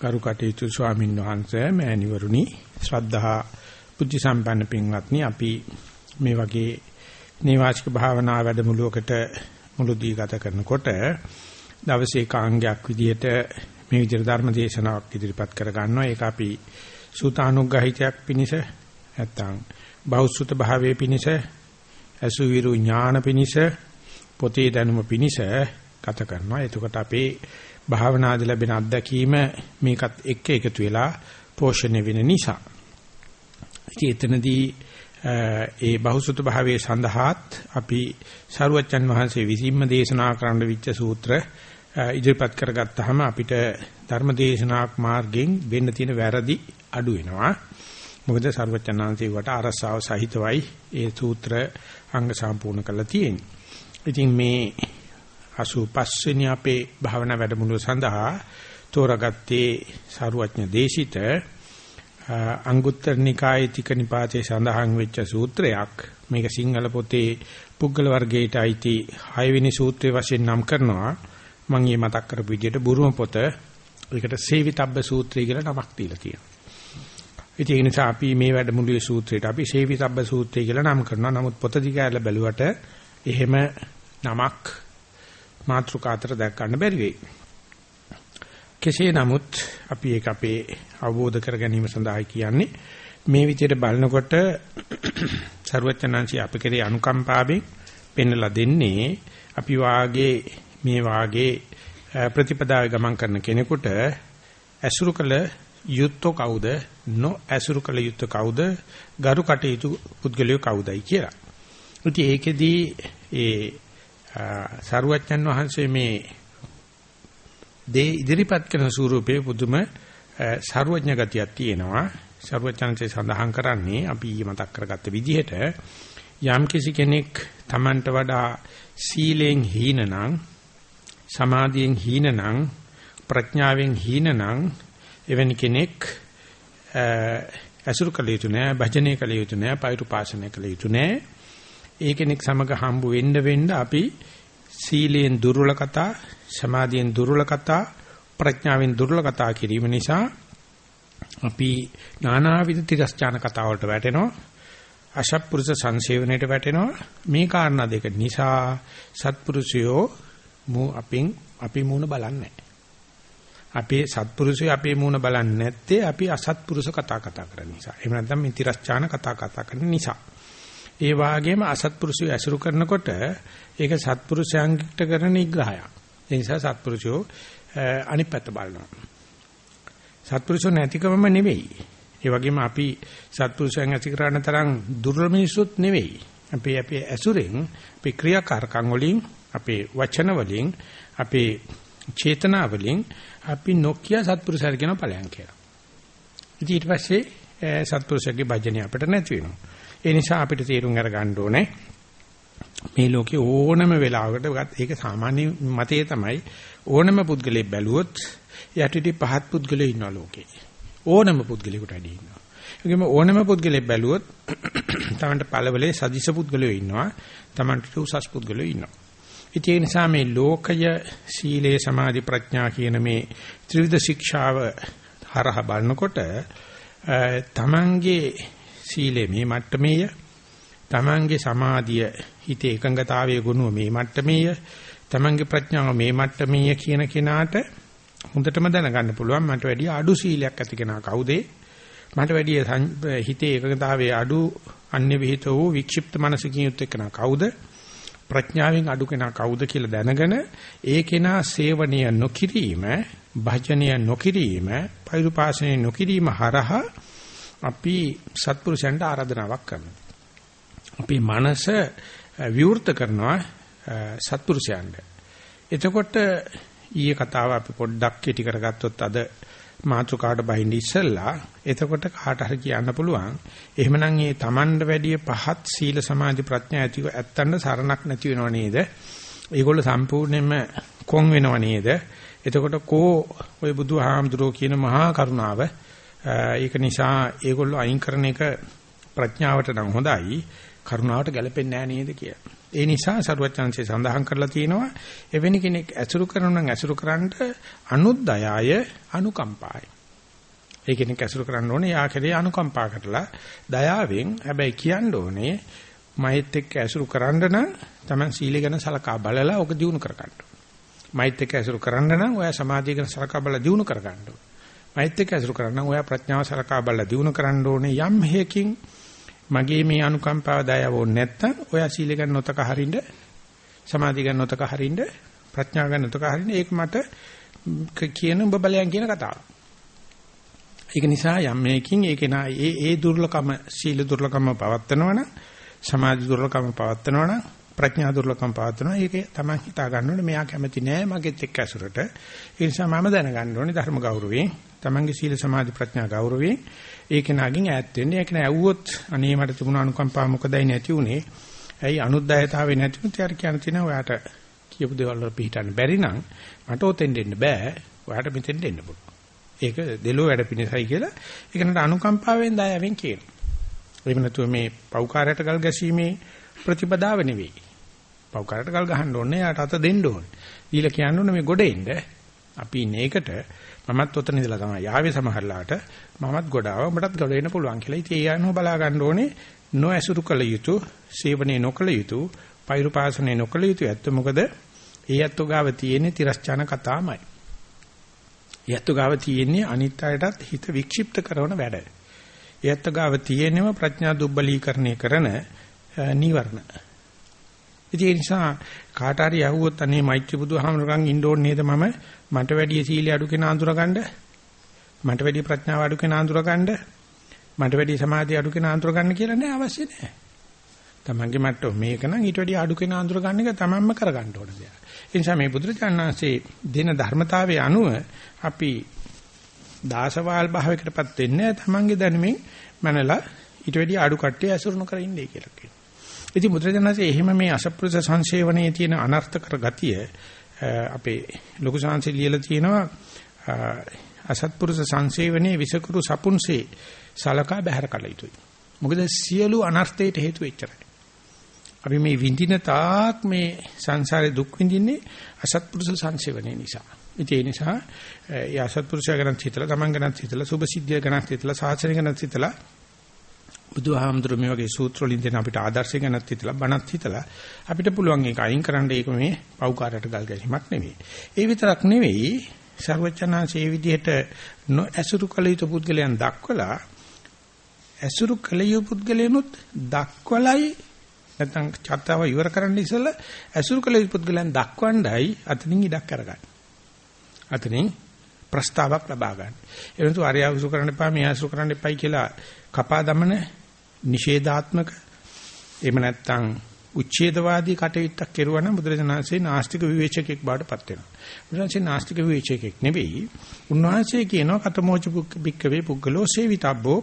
ගරු කටයුතු ස්වාමීන් වහන්සේ මෑණිවරුනි ශ්‍රද්ධා බුද්ධ සම්පන්න පින්වත්නි අපි මේ වගේ නේවාසික භාවනා වැඩමුළුවකට මුළුදී ගත කරනකොට දවසේ කාංගයක් විදිහට මේ විදිහට ධර්ම දේශනාවක් ඉදිරිපත් කර ගන්නවා ඒක අපි සූතානුග්‍රහිතයක් පිනිස නැත්තම් බෞසුත භාවයේ පිනිස අසුවිරු ඥාන පිනිස පොතේ දැනුම පිනිස ගත කරනවා. එතකොට අපේ භාවනාදී ලැබෙන අත්දැකීම මේකත් එක්ක එකතු වෙලා පෝෂණය වෙන නිසා. ඉතින් එතනදී ඒ බහුසුත භාවයේ සඳහාත් අපි සරුවච්චන් වහන්සේ විසින්ම දේශනා කරන්න විච්ච සූත්‍ර ඉදිරිපත් කරගත්තාම අපිට ධර්ම දේශනාක් මාර්ගයෙන් වෙන්න තියෙන වැරදි අඩු වෙනවා. මොකද සරුවච්චන් වහන්සේ වට අරසාව සහිතවයි ඒ සූත්‍ර අංග සම්පූර්ණ කරලා තියෙන්නේ. ඉතින් මේ 85 වෙනි අපේ භාවනා වැඩමුළුව සඳහා තෝරාගත්තේ සාරුවඥ දේශිත අංගුත්තර නිකායේ තික නිපාතේ සඳහන් වෙච්ච සූත්‍රයක් මේක සිංහල පොතේ පුද්ගල වර්ගයට අයිති 6 වෙනි සූත්‍රයේ වශයෙන් නම් කරනවා මම ඊ මතක් කරපු විදිහට බුරුම පොත ඒකට සේවිතබ්බ සූත්‍රය කියලා නමක් දීලා තියෙනවා. ඉතින් ඒ නිසා අපි මේ වැඩමුළුවේ සූත්‍රයට අපි සේවිතබ්බ සූත්‍රය කියලා නම් කරනවා. නමුත් පොත දිගාරලා බැලුවට එහෙම නමක් මාත්‍රිකා අතර දැක් ගන්න බැරි වෙයි. කෙසේ නමුත් අපි ඒක අපේ අවබෝධ කර ගැනීම සඳහායි කියන්නේ මේ විදිහට බලනකොට ਸਰුවචනංශي අපි කෙරේ අනුකම්පාවෙන් පෙන්ලා දෙන්නේ අපි වාගේ මේ වාගේ ප්‍රතිපදාවේ ගමන් කරන කෙනෙකුට ඇසුරු කළ යුත්තෝ කවුද නො ඇසුරු කළ යුත්තෝ කවුද ගරු කටයුතු පුද්ගලයෝ කවුදයි කියලා. ඉතින් ඒකෙදී ඒ සරුවච්චන් වහන්සේ මේ දේ ඉදිරිපත් කරන ස්වරූපයේ පුදුම සරුවඥ ගතියක් තියෙනවා. සරුවච්චන්සේ සඳහන් කරන්නේ අපි මතක් කරගත්ත විදිහට යම් කිසි කෙනෙක් Tamanට වඩා සීලෙන් හීනනම් සමාධියෙන් හීනනම් ප්‍රඥාවෙන් හීනනම් එවැනි කෙනෙක් අසුරු කළ යුතු නෑ භජනය කළ යුතු නෑ පෛරුපාසනය කළ යුතු නෑ ඒ කෙනෙක් සමග හම්බ වෙන්න වෙන්න අපි සීලයෙන් දුර්වල කතා, සමාධියෙන් දුර්වල කතා, ප්‍රඥාවෙන් දුර්වල කතා කිරීම නිසා අපි නානාවිද තිරස්චාන කතා වලට වැටෙනවා. අශප්පුරුෂ සංසේවණයට වැටෙනවා. මේ කාරණා දෙක නිසා සත්පුරුෂයෝ මු අපින් අපි මූණ බලන්නේ අපේ සත්පුරුෂය අපේ මූණ බලන්නේ නැත්තේ අපි අසත්පුරුෂ කතා කතා කරන නිසා. එහෙම නැත්නම් මේ තිරස්චාන කතා කතා කරන නිසා. ඒ වාගේම අසත්පුරුෂය ඇසුරු කරනකොට ඒක සත්පුරුෂයන්ට කරන නිග්‍රහයක්. ඒ නිසා සත්පුරුෂයෝ අනිත් පැත්ත බලනවා. සත්පුරුෂෝ නැතිකමම නෙවෙයි. ඒ වගේම අපි සත්පුරුෂයන් ඇති කරන තරම් දුර්වල මිනිසුත් නෙවෙයි. අපි අපේ ඇසුරෙන් අපේ ක්‍රියාකාරකම් වලින් අපේ වචන වලින් අපේ චේතනා වලින් අපි නොකිය සත්පුරුෂයන් කියන ඵලයන් කියලා. ඉතින් ඊට පස්සේ සත්පුරුෂයාගේ භජනය අපිට නැති වෙනවා. ඒ නිසා අපිට තේරුම් අරගන්න ඕනේ මේ ලෝකේ ඕනම වෙලාවකට ඒක සාමාන්‍ය මතය තමයි ඕනම පුද්ගලයෙක් බැලුවොත් යටිටි පහත් පුද්ගලයෙක් ඉන්නවා ලෝකේ. ඕනම පුද්ගලයෙකුට වැඩි ඉන්නවා. ඒකම ඕනම පුද්ගලයෙක් බැලුවොත් තමන්ට පළවලේ සදිස පුද්ගලයෝ ඉන්නවා. තමන්ට උසස් පුද්ගලයෝ ඉන්නවා. ඒ නිසා මේ ලෝකය සීලේ සමාධි ප්‍රඥා කියන මේ ත්‍රිවිධ ශික්ෂාව හරහා බලනකොට තමන්ගේ සීලය මේ මට්ටමේය. තමන්ගේ සමාධිය හිතේ එකඟතාවයේ ගුණුව මේ මට්ටමේය. තමන්ගේ ප්‍රඥාව මේ මට්ටමේය කියන කෙනාට හොඳටම දැනගන්න පුළුවන් මට වැඩිය අඩු සීලයක් ඇති කෙනා කවුද? මට වැඩිය හිතේ එකඟතාවයේ අඩු අන්‍ය විහිත වූ වික්ෂිප්ත මනසකින් යුත් එක්කනා කවුද? ප්‍රඥාවෙන් අඩු කෙනා කවුද කියලා දැනගෙන ඒ කෙනා සේවනීය නොකිරීම, භජනීය නොකිරීම, පෛරුපාසනීය නොකිරීම හරහා අපි සත්පුරුෂයන්ට ආරාධනාවක් කරනවා. අපේ මනස විවෘත කරනවා සත්පුරුෂයන්ට. එතකොට ඊයේ කතාව අපි පොඩ්ඩක් කෙටි කරගත්තොත් අද මාතෘකාවට බහින්න ඉස්සෙල්ලා එතකොට කාට හරි කියන්න පුළුවන් එහෙමනම් මේ Tamand වැඩිය පහත් සීල සමාධි ප්‍රඥා ඇතිව ඇත්තන්ට සරණක් නැති වෙනව නේද? ඒගොල්ලෝ සම්පූර්ණයෙන්ම කොන් වෙනව නේද? එතකොට කෝ ওই බුදුහාමුදුරෝ කියන මහා කරුණාව ඒක නිසා ඒගොල්ලෝ අයින් කරන එක ප්‍රඥාවට නම් හොඳයි කරුණාවට ගැලපෙන්නේ නැහැ නේද කියලා. ඒ නිසා සරුවචාන්සේ සඳහන් කරලා තියෙනවා එවැනි කෙනෙක් ඇසුරු කරනවා නම් ඇසුරු කරන්නට අනුද්දයාය අනුකම්පාය. ඒ කෙනෙක් ඇසුරු කරන්න ඕනේ යා කෙරේ අනුකම්පා කරලා දයාවෙන් හැබැයි කියන්න ඕනේ මෛත් එක්ක ඇසුරු කරන්න නම් Taman සීලය ගැන සලකා බලලා ඔක දිනු කර ගන්න. මෛත් එක්ක ඇසුරු කරන්න නම් ඔයා සමාධිය ගැන සලකා බලලා දිනු කර ගන්න ඕනේ. මෛත් එක්ක ඇසුරු කරන්න නම් ඔයා ප්‍රඥාව සලකා බලලා දිනු කරන්න ඕනේ. යම් හේකින් මගේ මේ අනුකම්පාව දයාව ඕනේ නැත්තම් ඔයා සීල ගන්න නොතක හරින්න සමාධි ගන්න නොතක හරින්න ප්‍රඥා ගන්න නොතක හරින්න ඒක මට කියන ඔබ බලයන් කියන කතාව. ඒක නිසා යම් මේකින් ඒක නා ඒ ඒ දුර්ලකම සීල දුර්ලකම පවත්නවනම් සමාධි දුර්ලකම පවත්නවනම් ප්‍රඥා දුර්ලකම පවත්නවා ඒක තමයි හිතා ගන්න ඕනේ. මෙයා කැමති නෑ මගෙත් එක්ක ඇසුරට. ඒ නිසා මම දැනගන්න ඕනේ ධර්ම ගෞරවයෙන්. තමන්ගේ සීල සමාධි ප්‍රඥා ගෞරවයෙන් ඒක නාගින් ඈත් වෙන්න. ඒක නෑ ඇව්වොත් අනේ මට තිබුණ අනුකම්පාව මොකදයි නැති උනේ ඇයි අනුද්යයතාවේ නැති උනේ යාර කියන තියෙනවා ඔයාට කියපු දේවල් වල පිළිටන්න බැරි නම් මට ඔතෙන් දෙන්න බෑ. ඔයාට මෙතෙන් දෙන්න පුළුවන්. ඒක දෙලෝ වැඩ පිණිසයි කියලා ඒකට අනුකම්පාවෙන් දයාවෙන් කියනවා. එහෙම නැතුව මේ පෞකාරයට ගල් ගැසීමේ ප්‍රතිපදාව නෙවෙයි. පෞකාරයට ගල් ගහන්න ඕනේ යාට අත දෙන්න ඕනේ. දීලා කියන්න ඕනේ මේ ගොඩේ ඉන්න අපි ඉන්නේ ඒකට. මමත් ඔතන ඉඳලා තමයි යාවේ සමහරලාට මමත් ගොඩාව උඹටත් ගොඩ වෙන්න පුළුවන් කියලා. ඉතින් ඒ අනුව බලා ගන්න ඕනේ නොඇසුරු කළ යුතු, සේවනයේ නොකළ යුතු, පෛරුපාසනයේ නොකළ යුතු ඇත්ත මොකද? ඒ ඇත්ත ගාව තියෙන්නේ තිරස්චාන කතාමයි. ඒ ඇත්ත ගාව තියෙන්නේ අනිත් අයටත් හිත වික්ෂිප්ත කරන වැඩ. ඒ ඇත්ත ගාව තියෙන්නම ප්‍රඥා දුබ්බලීකරණය කරන නීවරණ. ඉතින් ඒ නිසා කාට හරි යහුවොත් අනේ මෛත්‍රී බුදුහාමරකන් ඉන්න ඕනේ නේද මම මට වැඩි සීලිය අඩු කෙනා අඳුරගන්න මට වැඩි ප්‍රඥාව අඩු කෙනා අඳුරගන්න මට වැඩි සමාධිය අඩු කෙනා අඳුරගන්න කියලා නෑ අවශ්‍ය නෑ. තමන්ගේ මට්ටම මේක නම් ඊට වැඩි අඩු කෙනා අඳුරගන්න එක තමන්ම කරගන්න ඕන දෙයක්. ඒ නිසා මේ බුදුරජාණන්සේ දෙන ධර්මතාවයේ අනුව අපි දාසවාල් භාවයකටපත් වෙන්නේ තමන්ගේ දැනුමින් මනලා ඊට වැඩි අඩු කට්ටිය ඇසුරුන කර ඉන්නේ කියලා කියනවා. ඉතින් බුදුරජාණන්සේ එහෙම මේ අසප්පුරුෂ සංසේවනයේ තියෙන අනර්ථකර ගතිය අපේ ලොකු සංසි ලියලා තියෙනවා අසත්පුරුෂ සංසේවනයේ විසකුරු සපුන්සේ සලකා බැහැර කළ යුතුයි. මොකද සියලු අනර්ථයට හේතු වෙච්චරයි. අපි මේ විඳින තාක් මේ සංසාරේ දුක් විඳින්නේ අසත්පුරුෂ සංසේවනයේ නිසා. ඒ නිසා ඒ අසත්පුරුෂය ගැන හිතලා, Taman ගැන හිතලා, සුභ සිද්ධිය ගැන හිතලා, සාසනය ගැන හිතලා බුදුහාමුදුරු මේ වගේ සූත්‍ර වලින් දෙන අපිට ආදර්ශය ගැනත් හිතලා බණත් හිතලා අපිට පුළුවන් ඒක අයින් කරන්න ඒක මේ පෞකාරයට ගල් ගැනීමක් නෙවෙයි. ඒ විතරක් නෙවෙයි ਸਰවචනාංශයේ විදිහට ඇසුරු කළ යුතු පුද්ගලයන් දක්වලා ඇසුරු කළ යුතු පුද්ගලයන්ුත් දක්වලයි නැත්නම් චත්තාව ඉවර කරන්න ඉස්සෙල්ලා ඇසුරු කළ යුතු පුද්ගලයන් දක්වන්නයි අතනින් ඉඩක් කරගන්න. අතනින් ප්‍රස්තාවක් ලබා ගන්න. එවනතු ආර්යවසු කරන්න එපා මේ ආසු කරන්න එපයි කියලා කපා දමන නිෂේධාත්මක එහෙම නැත්නම් උච්ඡේදවාදී කටයුත්තක් කෙරුවා නම් බුදුරජාණන්සේ නාස්තික විවේචකෙක් බවට පත් වෙනවා. බුදුරජාණන්සේ නාස්තික විවේචකෙක් නෙවෙයි. උන්වහන්සේ කියනවා කතමෝච බික්කවේ පුද්ගලෝ සේවිතබ්බෝ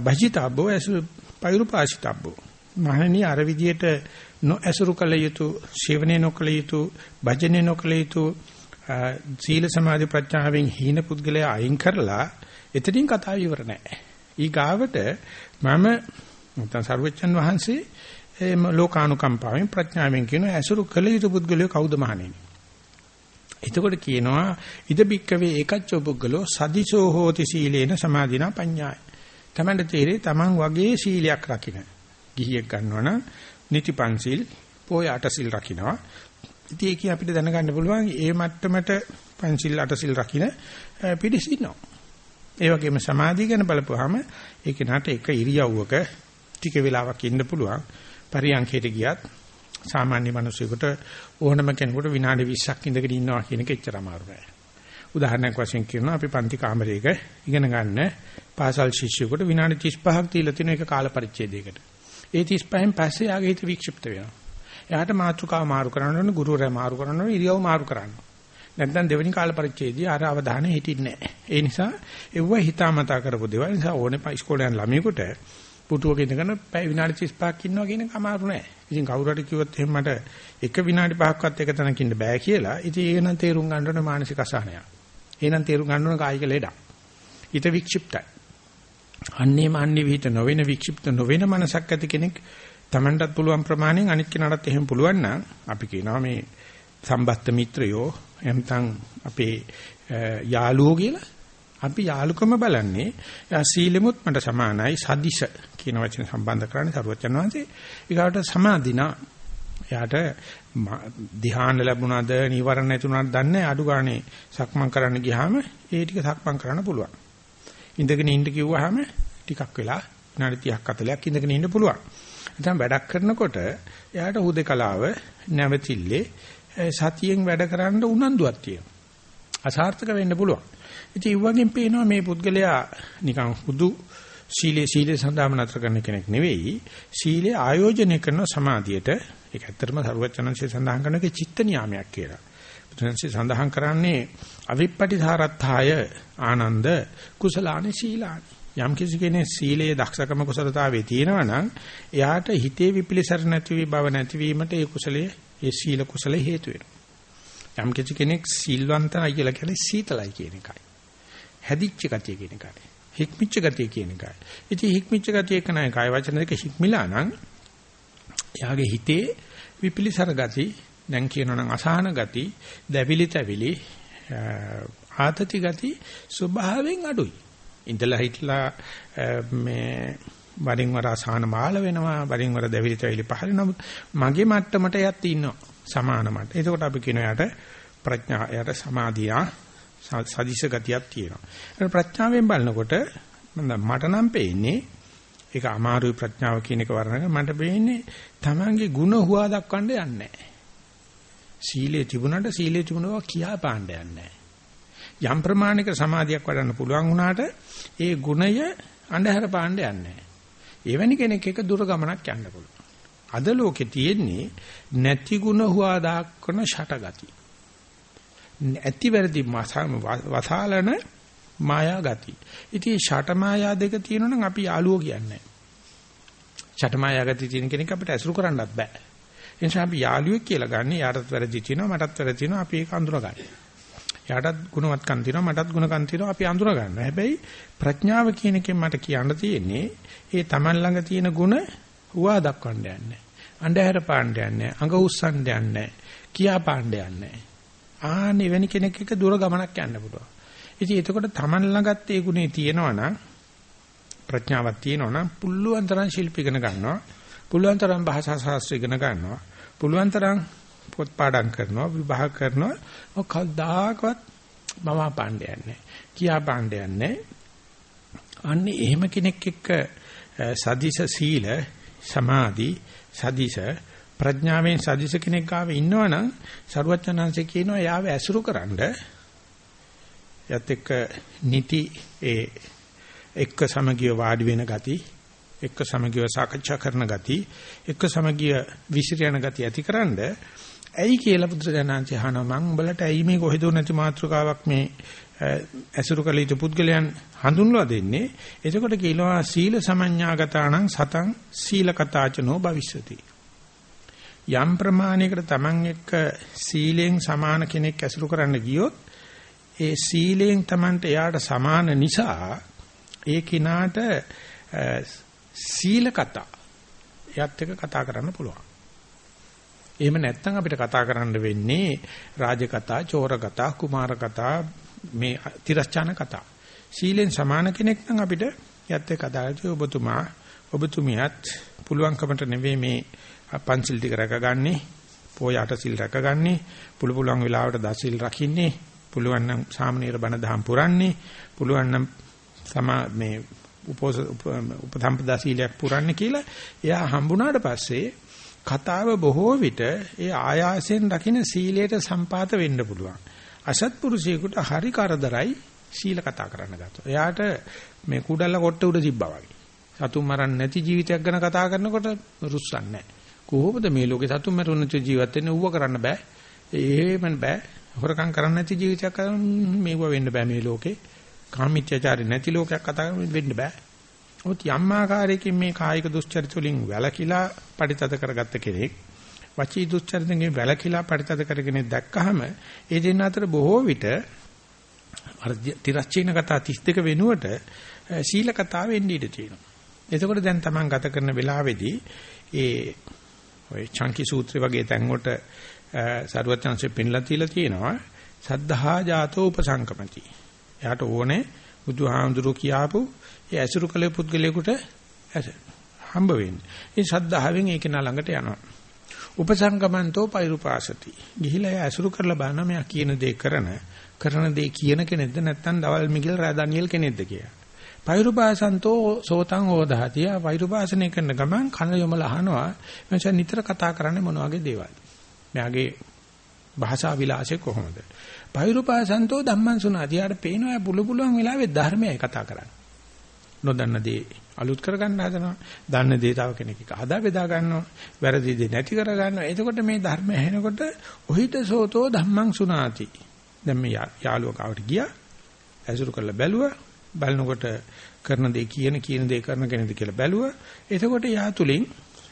භජිතබ්බෝ අසු පෛරුපාසිතබ්බෝ. මහණනි අර විදියට නොඇසුරු කළ යුතු, සේවනයේ නොකළ යුතු, භජනයේ නොකළ යුතු සීල සමාධි ප්‍රඥාවෙන් හීන පුද්ගලයා අයින් කරලා එතනින් කතාව ඉවර නැහැ. ඊ ගාවට මම නැත්නම් සර්වචන් වහන්සේ ලෝකානුකම්පාවෙන් ප්‍රඥාවෙන් කියන ඇසුරු කළ යුතු පුද්ගලයෝ කවුද මහණෙනි? එතකොට කියනවා ඉද බික්කවේ ඒකච්චෝ පුද්ගලෝ සදිසෝ හෝති සීලේන සමාධිනා පඤ්ඤාය. තමන්ට තේරේ තමන් වගේ සීලයක් රකින්න. ගිහියෙක් ගන්නවනම් නිතිපන්සිල් පොය අටසිල් රකින්නවා. ඉතින් ඒක අපිට දැනගන්න පුළුවන් ඒ මට්ටමට පන්සිල් අටසිල් රකින්න පිළිස් ඉන්නවා. ඒ වගේම සමාධිය ගැන බලපුවාම ඒක නට එක ඉරියව්වක ටික වෙලාවක් ඉන්න පුළුවන්. පරියන්කයට ගියත් සාමාන්‍ය මිනිසෙකුට ඕනම කෙනෙකුට විනාඩි 20ක් ඉඳගෙන ඉන්නවා කියන එක එච්චර අමාරු නෑ. උදාහරණයක් වශයෙන් කියනවා අපි පන්ති කාමරයක ඉගෙන ගන්න පාසල් ශිෂ්‍යයෙකුට විනාඩි 35ක් දීලා තියෙන එක කාල පරිච්ඡේදයකට. ඒ 35න් පස්සේ යාගේ හිත වික්ෂිප්ත වෙනවා. එයාට මාතෘකාව මාරු කරන්න ඕනේ, ගුරුවරයා මාරු කරන්න ඕනේ, ඉරියව් මාරු කරන්න ඕනේ. නැත්නම් දෙවෙනි කාල පරිච්ඡේදයේ අර අවධානය හිටින්නේ නැහැ. ඒ නිසා එව්ව හිතාමතා කරපු දේවල් නිසා ඕනේ ඉස්කෝලේ යන ළමයෙකුට පුටුවක ඉඳගෙන පැය විනාඩි 35ක් ඉන්නවා කියන එක අමාරු නෑ. ඉතින් කවුරු හරි කිව්වොත් එහෙනම් මට එක විනාඩි 5ක්වත් එක තැනක ඉන්න බෑ කියලා. ඉතින් ඒක නම් තේරුම් ගන්න ඕනේ මානසික අසහනයක්. එහෙනම් තේරුම් ගන්න ඕනේ කායික ලෙඩක්. හිත වික්ෂිප්තයි. අන්නේ මාන්නේ විහිත නොවන වික්ෂිප්ත නොවන මනසක් ඇති කෙනෙක් Tamanටත් පුළුවන් ප්‍රමාණයෙන් අනිත් කෙනාටත් එහෙම පුළුවන් නම් අපි කියනවා මේ සම්බස්ත මිත්‍රයෝ එම්තන් අපේ යාළුවෝ කියලා අපි යාළුකම බලන්නේ යා සීලෙමුත් මට සමානයි සදිශ කියන වචන සම්බන්ධ කරන්නේ සරුවචන වහන්සේ. ඊගාට සමාධිනා එයාට ධ්‍යාන ලැබුණාද නිවරණ නැතුණාද දන්නේ අඩු ගානේ සක්මන් කරන්න ගියාම ඒ ටික සක්මන් කරන්න පුළුවන්. ඉඳගෙන ඉන්න කිව්වහම ටිකක් වෙලා විනාඩි 30ක් 40ක් ඉඳගෙන ඉන්න පුළුවන්. දැන් වැඩක් කරනකොට එයාට හුදේකලාව නැවතිල්ලේ සතියෙන් වැඩ කරන්න උනන්දුවක් තියෙනවා අසාර්ථක වෙන්න පුළුවන් ඉතින් ඒ වගේම පේනවා මේ පුද්ගලයා නිකන් හුදු සීලේ සීලේ සඳහාම නතර කරන කෙනෙක් නෙවෙයි සීලේ ආයෝජනය කරන සමාධියට ඒක ඇත්තටම සරුවචනංශය සඳහන් කරන එක චිත්ත නියාමයක් කියලා. බුදුන්සේ සඳහන් කරන්නේ අවිප්පටිධාරත්ථාය ආනන්ද කුසලානි සීලානි. යම් කිසි කෙනෙක් සීලයේ දක්ෂකම කුසලතාවේ තියෙනවා නම් එයාට හිතේ විපිලිසර නැති බව නැතිවීමට ඒ කුසලයේ ඒ සීල කුසල හේතු වෙනවා. යම් කිසි කෙනෙක් සීල්වන්තයි කියලා කියන්නේ සීතලයි කියන එකයි. හැදිච්ච ගතිය කියන එකයි. හික්මිච්ච ගතිය කියන එකයි. ඉතින් හික්මිච්ච ගතිය එක නයි කාය වචන දෙක හික්මිලා නම් එයාගේ හිතේ විපිලිසර ගති දැන් කියනවා නම් අසහන ගති, දැවිලි තැවිලි, ආතති ගති ස්වභාවයෙන් අඩුයි. ඉඳලා හිටලා මේ වරින් වර අසහන මාල වෙනවා, වරින් වර දැවිලි තැවිලි පහළ වෙනවා. මගේ මට්ටමට යත් ඉන්නවා. සමාන මට. එතකොට අපි කියන යාට ප්‍රඥා යාට සමාධියා සදිශ ගතියක් තියෙනවා. ඒ ප්‍රඥාවෙන් බලනකොට මට නම් පේන්නේ ඒක අමාරුයි ප්‍රඥාව කියන එක වර්ණන මට පේන්නේ Tamange ಗುಣ හුවා දක්වන්න යන්නේ සීලේ තිබුණාට සීලේ තිබුණවා කියා පාණ්ඩ යන්නේ යම් ප්‍රමාණික සමාධියක් වඩන්න පුළුවන් වුණාට ඒ ගුණය අන්ධහර පාණ්ඩ යන්නේ එවැනි කෙනෙක් එක දුර ගමනක් යන්න පුළුවන්. අද ලෝකේ තියෙන්නේ නැති ಗುಣ හුවා දක්වන ෂටගති. ඇති වැරදි වසාලන මායා ගති. ඉතින් ෂට මායා දෙක තියෙනවා නම් අපි යාළුවෝ කියන්නේ. ෂට මායා ගති තියෙන කෙනෙක් අපිට ඇසුරු කරන්නත් බෑ. ඒ නිසා අපි යාළුවෙක් කියලා ගන්න යාටත් වැරදි තියෙනවා මටත් වැරදි තියෙනවා අපි ඒක අඳුර ගන්න. යාටත් ගුණවත්කම් තියෙනවා මටත් ගුණකම් තියෙනවා අපි අඳුර ගන්න. හැබැයි ප්‍රඥාව කියන එකෙන් මට කියන්න තියෙන්නේ ඒ Taman ළඟ තියෙන ගුණ හුවා දක්වන්න යන්නේ. අන්ධහැර පාණ්ඩ යන්නේ. අඟ උස්සන්න යන්නේ. කියා පාණ්ඩ යන්නේ. ආන්නේ වෙන කෙනෙක් එක්ක දුර ගමනක් යන්න පුළුවන්. ඉතින් එතකොට Taman ළඟත් ඒ ගුණේ තියෙනවා නම් ප්‍රඥාවක් තියෙනවා නම් පුළුවන් තරම් ශිල්ප ඉගෙන ගන්නවා. පුළුවන් තරම් භාෂා ශාස්ත්‍ර ඉගෙන ගන්නවා. පුළුවන් තරම් පොත් පාඩම් කරනවා විභාග කරනවා. ඔය කවදාකවත් මම පාණ්ඩයක් නැහැ. කියා පාණ්ඩයක් නැහැ. අන්නේ එහෙම කෙනෙක් එක්ක සදිස සීල සමාධි සදිස ප්‍රඥාවෙන් සදිස කෙනෙක් ආව ඉන්නවනම් සරුවචනංශේ කියනවා යාව ඇසුරුකරනද යත් එක්ක නිති ඒ එක්ක සමගිය වාඩි වෙන ගති එක්ක සමගිය සාකච්ඡා කරන ගති එක්ක සමගිය විසිරයන ගති ඇතිකරනද ඇයි කියලා බුදුරජාණන්සේ අහනවා. මම උඹලට ඇයි මේ කොහෙද නැති මාත්‍රකාවක් මේ ඇසුරු කළ යුතු පුද්ගලයන් හඳුන්වලා දෙන්නේ? එතකොට කියනවා සීල සමඤ්ඤාගතාණං සතං සීලකතාචනෝ භවිෂ්‍යති යම් ප්‍රමාණයකට Taman එක්ක සීලෙන් සමාන කෙනෙක් ඇසුරු කරන්න ගියොත් ඒ සීලෙන් Tamanට එයාට සමාන නිසා ඒ කිනාට සීල කතා එයත් එක්ක කතා කරන්න පුළුවන්. එහෙම නැත්නම් අපිට කතා කරන්න වෙන්නේ රාජ කතා, චෝර කතා, කුමාර කතා, මේ තිරස්චාන කතා. සීලෙන් සමාන කෙනෙක් නම් අපිට යත් එක්ක කතා කරලා ඔබතුමා ඔබතුමියත් පුළුවන්කමට නෙවෙයි මේ පන්සිල් ටික රැකගන්නේ, පොය අටසිල් රැකගන්නේ, පුළු පුළුවන් වෙලාවට දසිල් රකින්නේ, පුළුවන් නම් සාමනීර බණ දහම් පුරන්නේ, පුළුවන් නම් සමා මේ උපෝස උපසම්පදා සීලයක් පුරන්නේ කියලා එයා හම්බුණාට පස්සේ කතාව බොහෝ විට ඒ ආයාසයෙන් රකින්න සීලයට සම්පාත වෙන්න පුළුවන්. අසත්පුරුෂයෙකුට හරි කරදරයි සීල කතා කරන්න ගත්තොත්. එයාට මේ කුඩල්ල කොට උඩ තිබ්බා වගේ. සතුන් මරන්න නැති ජීවිතයක් ගැන කතා කරනකොට රුස්සන්නේ නැහැ. කොහොමද මේ ලෝකේ සතුන් මරුණ ජීවත් වෙන්න ඌව කරන්න බෑ. එහෙම බෑ. හොරකම් කරන්න නැති ජීවිතයක් මේව වෙන්න බෑ මේ ලෝකේ. කාමීත්‍යචාරය නැති ලෝකයක් කතා කරන්න වෙන්න බෑ. ඔත් යම් ආකාරයකින් මේ කායික දුස්චරිත වලින් වැළකීලා පරිතද කරගත්ත කෙනෙක් වචී දුස්චරිතෙන් වැළකීලා පරිතද කරගෙන දැක්කහම ඒ දෙන්න අතර බොහෝ විට අර තිරච්චීන කතා 32 වෙනුවට සීල කතාව එන්නේ ඉඳී තියෙනවා. එතකොට දැන් Taman ගත කරන වෙලාවේදී ඒ ඔය චංකි සූත්‍රය වගේ තැන් වලට සරුවචනංශෙ පෙන්ලා තියලා තියෙනවා සද්ධා ජාතෝ උපසංකමති. එයාට ඕනේ බුදුහාමුදුරුවෝ කියාපු ඒ ඇසුරු කළ පුද්ගලයාට හම්බ වෙන්නේ. ඒ සද්ධාවෙන් ඒක නා ළඟට යනවා. උපසංගමන්තෝ පෛරුපාසති. ගිහිලා ඇසුරු කරලා බලන මෙයා කියන දේ කරන කරන දේ කියන කෙනෙක්ද නැත්නම් දවල් මිගිල් රා ඩැනියෙල් කෙනෙක්ද කියලා. පෛරුපාසන්තෝ සෝතං ඕදාතිය පෛරුපාසනය කරන ගමන් කන යොමලා අහනවා මචං නිතර කතා කරන්නේ මොන වගේ දේවල්. මෙයාගේ භාෂා විලාසය කොහොමද? පෛරුපාසන්තෝ ධම්මං සුනාති. යාට පේනවා පුළු පුළුවන් වෙලාවෙ ධර්මයයි කතා කරන්නේ. නොදන්න දේ අලුත් කරගන්න හදනවා. දන්න දේ තව කෙනෙක් එක හදා බෙදා ගන්නවා. වැරදි දේ නැති කර ගන්නවා. එතකොට මේ ධර්ම ඇහෙනකොට ඔහිත සෝතෝ ධම්මං සුනාති. දැන් මේ යාළුවා කාවට ගියා. ඇසුරු කරලා බැලුවා. බලනකොට කරන දේ කියන කියන දේ කරන කෙනෙක්ද කියලා බැලුවා. එතකොට යා තුලින්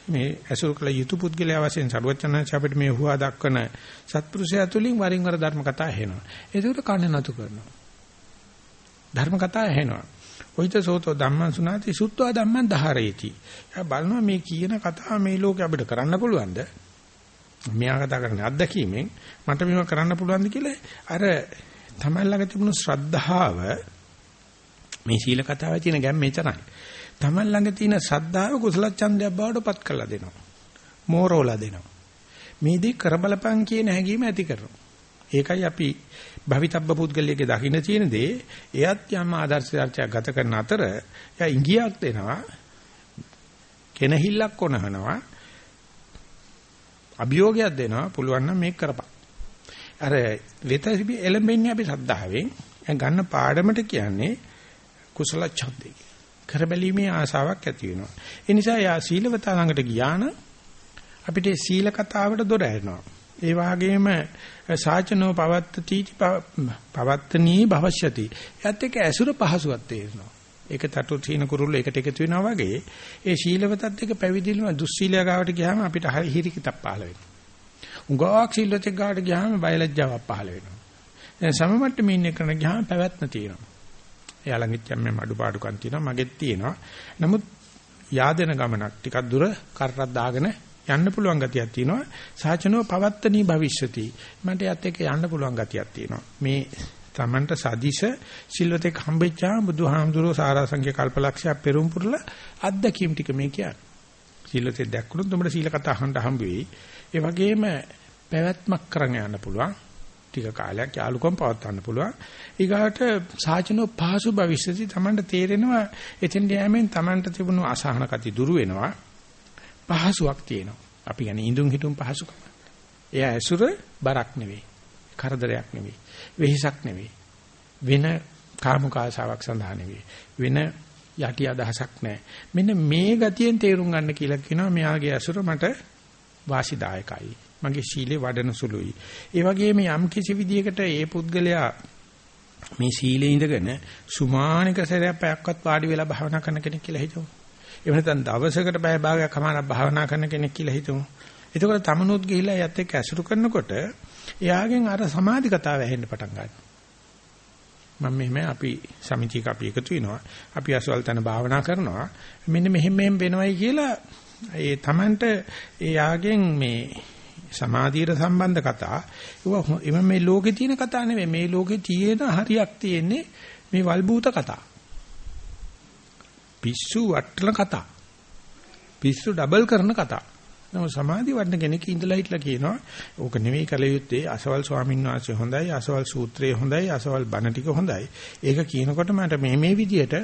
මේ ඇසුරු කළ යුතු පුද්ගලයා වශයෙන් සරුවචනංශ අපිට මේ හුවා දක්වන සත්පුරුෂයා තුලින් වරින් වර ධර්ම කතා ඇහෙනවා. ඒකට කන්න නතු කරනවා. ධර්ම කතා ඇහෙනවා. ඔයිත සෝතෝ ධම්මං සුනාති සුත්වා ධම්මං දහරේති. එයා බලනවා මේ කියන කතාව මේ ලෝකේ අපිට කරන්න පුළුවන්ද? මෙයා කතා කරන්නේ අත්දැකීමෙන් මට මේවා කරන්න පුළුවන්ද කියලා අර තමයි ළඟ තිබුණු ශ්‍රද්ධාව මේ සීල කතාවේ තියෙන ගැම්ම එතරම්. තමන් ළඟ තියෙන ශ්‍රද්ධාව කුසල ඡන්දයක් බවට පත් කරලා දෙනවා. මෝරෝලා දෙනවා. මේ දේ කර බලපං කියන හැඟීම ඇති කරනවා. ඒකයි අපි භවිතබ්බ පුද්ගලයේ දකින්න තියෙන දේ. එයත් යම් ආදර්ශයක් ගත කරන අතර එයා ඉංගියක් දෙනවා. කෙනහිල්ලක් කොනහනවා. අභියෝගයක් දෙනවා. පුළුවන් නම් මේක කරපන්. අර වෙත එළඹෙන්නේ අපි සද්ධාවෙන් ගන්න පාඩමට කියන්නේ කුසල ඡන්දේ කරබැලීමේ ආසාවක් ඇති වෙනවා. ඒ නිසා යා සීලවතා ළඟට ගියා නම් අපිට සීල කතාවට දොර ඇරෙනවා. ඒ වගේම සාචනෝ පවත්තති පවත්තනී භවශ්‍යති. යත් එක්ක ඇසුර පහසුවක් තේරෙනවා. ඒක තටු තීන කුරුල්ල එකට එකතු වෙනවා වගේ ඒ සීලවතත් එක්ක පැවිදිලිම දුස්සීලය ගාවට ගියාම අපිට හිරිකිතක් පහළ වෙනවා. උගාවක් සීලවතෙක් ගාවට ගියාම බයලජ්ජාවක් පහළ වෙනවා. දැන් සමමට්ටමේ ඉන්න කෙනා ගියාම පැවැත්ම තියෙනවා. එයා ළඟිත් යම් මේ අඩුපාඩුකම් තියෙනවා මගෙත් තියෙනවා. නමුත් yaadena ගමනක් ටිකක් දුර කරටක් දාගෙන යන්න පුළුවන් ගතියක් තියෙනවා. සාචනෝ පවත්තනී භවිෂ්‍යති. මට යත් එක යන්න පුළුවන් ගතියක් තියෙනවා. මේ Tamanට සදිශ සිල්වතෙක් හම්බෙච්චා බුදුහාමුදුරුවෝ සාරාංශික කල්පලක්ෂය පෙරම් පුරල අත්දැකීම් ටික මේ කියන්නේ. සිල්වතෙක් දැක්කුණොත් උඹට සීල කතා අහන්න හම්බ වෙයි. ඒ වගේම පැවැත්මක් කරගෙන යන්න පුළුවන්. ටික කාලයක් යාලුකම් පවත්වන්න පුළුවන්. ඊගාට සාචනෝ පහසු භවිෂ්‍යති Tamanට තේරෙනවා එතෙන් යෑමෙන් Tamanට තිබුණු අසහන කති දුරු වෙනවා. පහසුවක් තියෙනවා. අපි කියන්නේ ඉඳුන් හිටුන් පහසුකම. එයා ඇසුර බරක් නෙවෙයි. කරදරයක් නෙවෙයි. වෙහිසක් නෙවෙයි. වෙන කාමුකාසාවක් සඳහා නෙවෙයි. වෙන යටි අදහසක් නැහැ. මෙන්න මේ ගතියෙන් තේරුම් ගන්න කියලා කියනවා මෙයාගේ ඇසුර මට වාසිදායකයි. මගේ සීලේ වඩන සුළුයි. ඒ වගේම යම් කිසි විදියකට ඒ පුද්ගලයා මේ සීලේ ඉඳගෙන සුමානික සැරයක් පැයක්වත් වාඩි වෙලා භාවනා කරන කෙනෙක් කියලා හිතමු. එහෙම නැත්නම් දවසකට පැය භාගයක් කමාරක් භාවනා කරන කෙනෙක් කියලා හිතමු. එතකොට තමනුත් ගිහිලා යත් එක්ක ඇසුරු කරනකොට එයාගෙන් අර සමාධි කතාව ඇහෙන්න පටන් ගන්නවා. මම මෙහෙම අපි සමිතියක අපි එකතු වෙනවා. අපි අසවල් තන භාවනා කරනවා. මෙන්න මෙහෙම මෙහෙම වෙනවයි කියලා ඒ Tamanට එයාගෙන් මේ සමාධියට සම්බන්ධ කතා. ඒවා මේ ලෝකේ තියෙන කතා නෙමෙයි. මේ ලෝකේ තියෙන හරියක් තියෙන්නේ මේ වල්බූත කතා. පිස්සු වට්ටන කතා. පිස්සු ඩබල් කරන කතා. නම සමාධි වඩන කෙනෙක් ඉඳලා හිටලා කියනවා ඕක නෙමෙයි කල යුත්තේ අසවල් ස්වාමීන් වහන්සේ හොඳයි අසවල් සූත්‍රය හොඳයි අසවල් බණ ටික හොඳයි. ඒක කියනකොට මට මේ මේ විදියට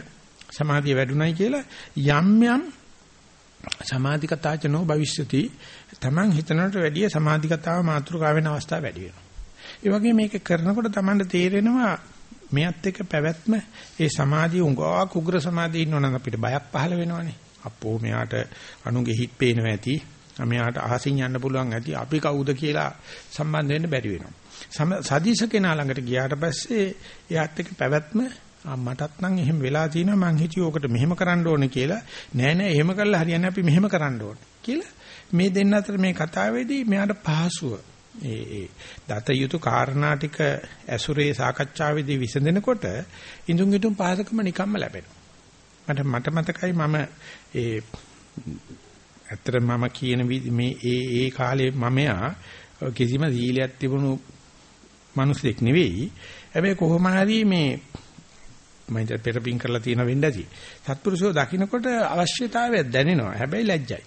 සමාධිය වැඩුණයි කියලා යම් යම් සමාධිගතාචනෝ භවිෂ්‍යති තමන් හිතනට වැඩිය සමාධිගතාව මාතෘකාව වෙන අවස්ථා වැඩි වෙනවා. ඒ වගේ මේක කරනකොට තමන්ට තේරෙනවා මෙයත් එක්ක පැවැත්ම ඒ සමාධිය උඟාක් උග්‍ර සමාධිය ඉන්නවනම් අපිට බයක් පහළ වෙනවනේ. අපෝ මෙයාට අනුගේ හිත් පේනවා ඇති. මෙයාට අහසින් යන්න පුළුවන් ඇති. අපි කවුද කියලා සම්බන්ධ වෙන්න බැරි වෙනවා. සදීශ කෙනා ළඟට ගියාට පස්සේ එයාත් එක්ක පැවැත්ම මටත් නම් එහෙම වෙලා තිනවා මං හිතුවේ ඕකට මෙහෙම කරන්න ඕනේ කියලා. නෑ නෑ එහෙම කරලා හරියන්නේ අපි මෙහෙම කරන්න ඕනේ. කියලා මේ දෙන්න අතර මේ කතාවේදී මෙයාට පහසුව ඒ ඒ දත යුතු කාරණා ටික ඇසුරේ සාකච්ඡාවේදී විසඳෙනකොට ඉඳුන් හිටුන් පහසකම නිකම්ම ලැබෙනවා. මට මට මතකයි මම ඒ ඇත්තට මම කියන මේ ඒ ඒ කාලේ මමයා කිසිම සීලයක් තිබුණු මිනිසෙක් නෙවෙයි. හැබැයි කොහොම හරි මේ මම ඉතින් පෙරපින් කරලා තියෙන වෙන්න ඇති. සත්පුරුෂෝ දකින්නකොට අවශ්‍යතාවයක් දැනෙනවා. හැබැයි ලැජ්ජයි.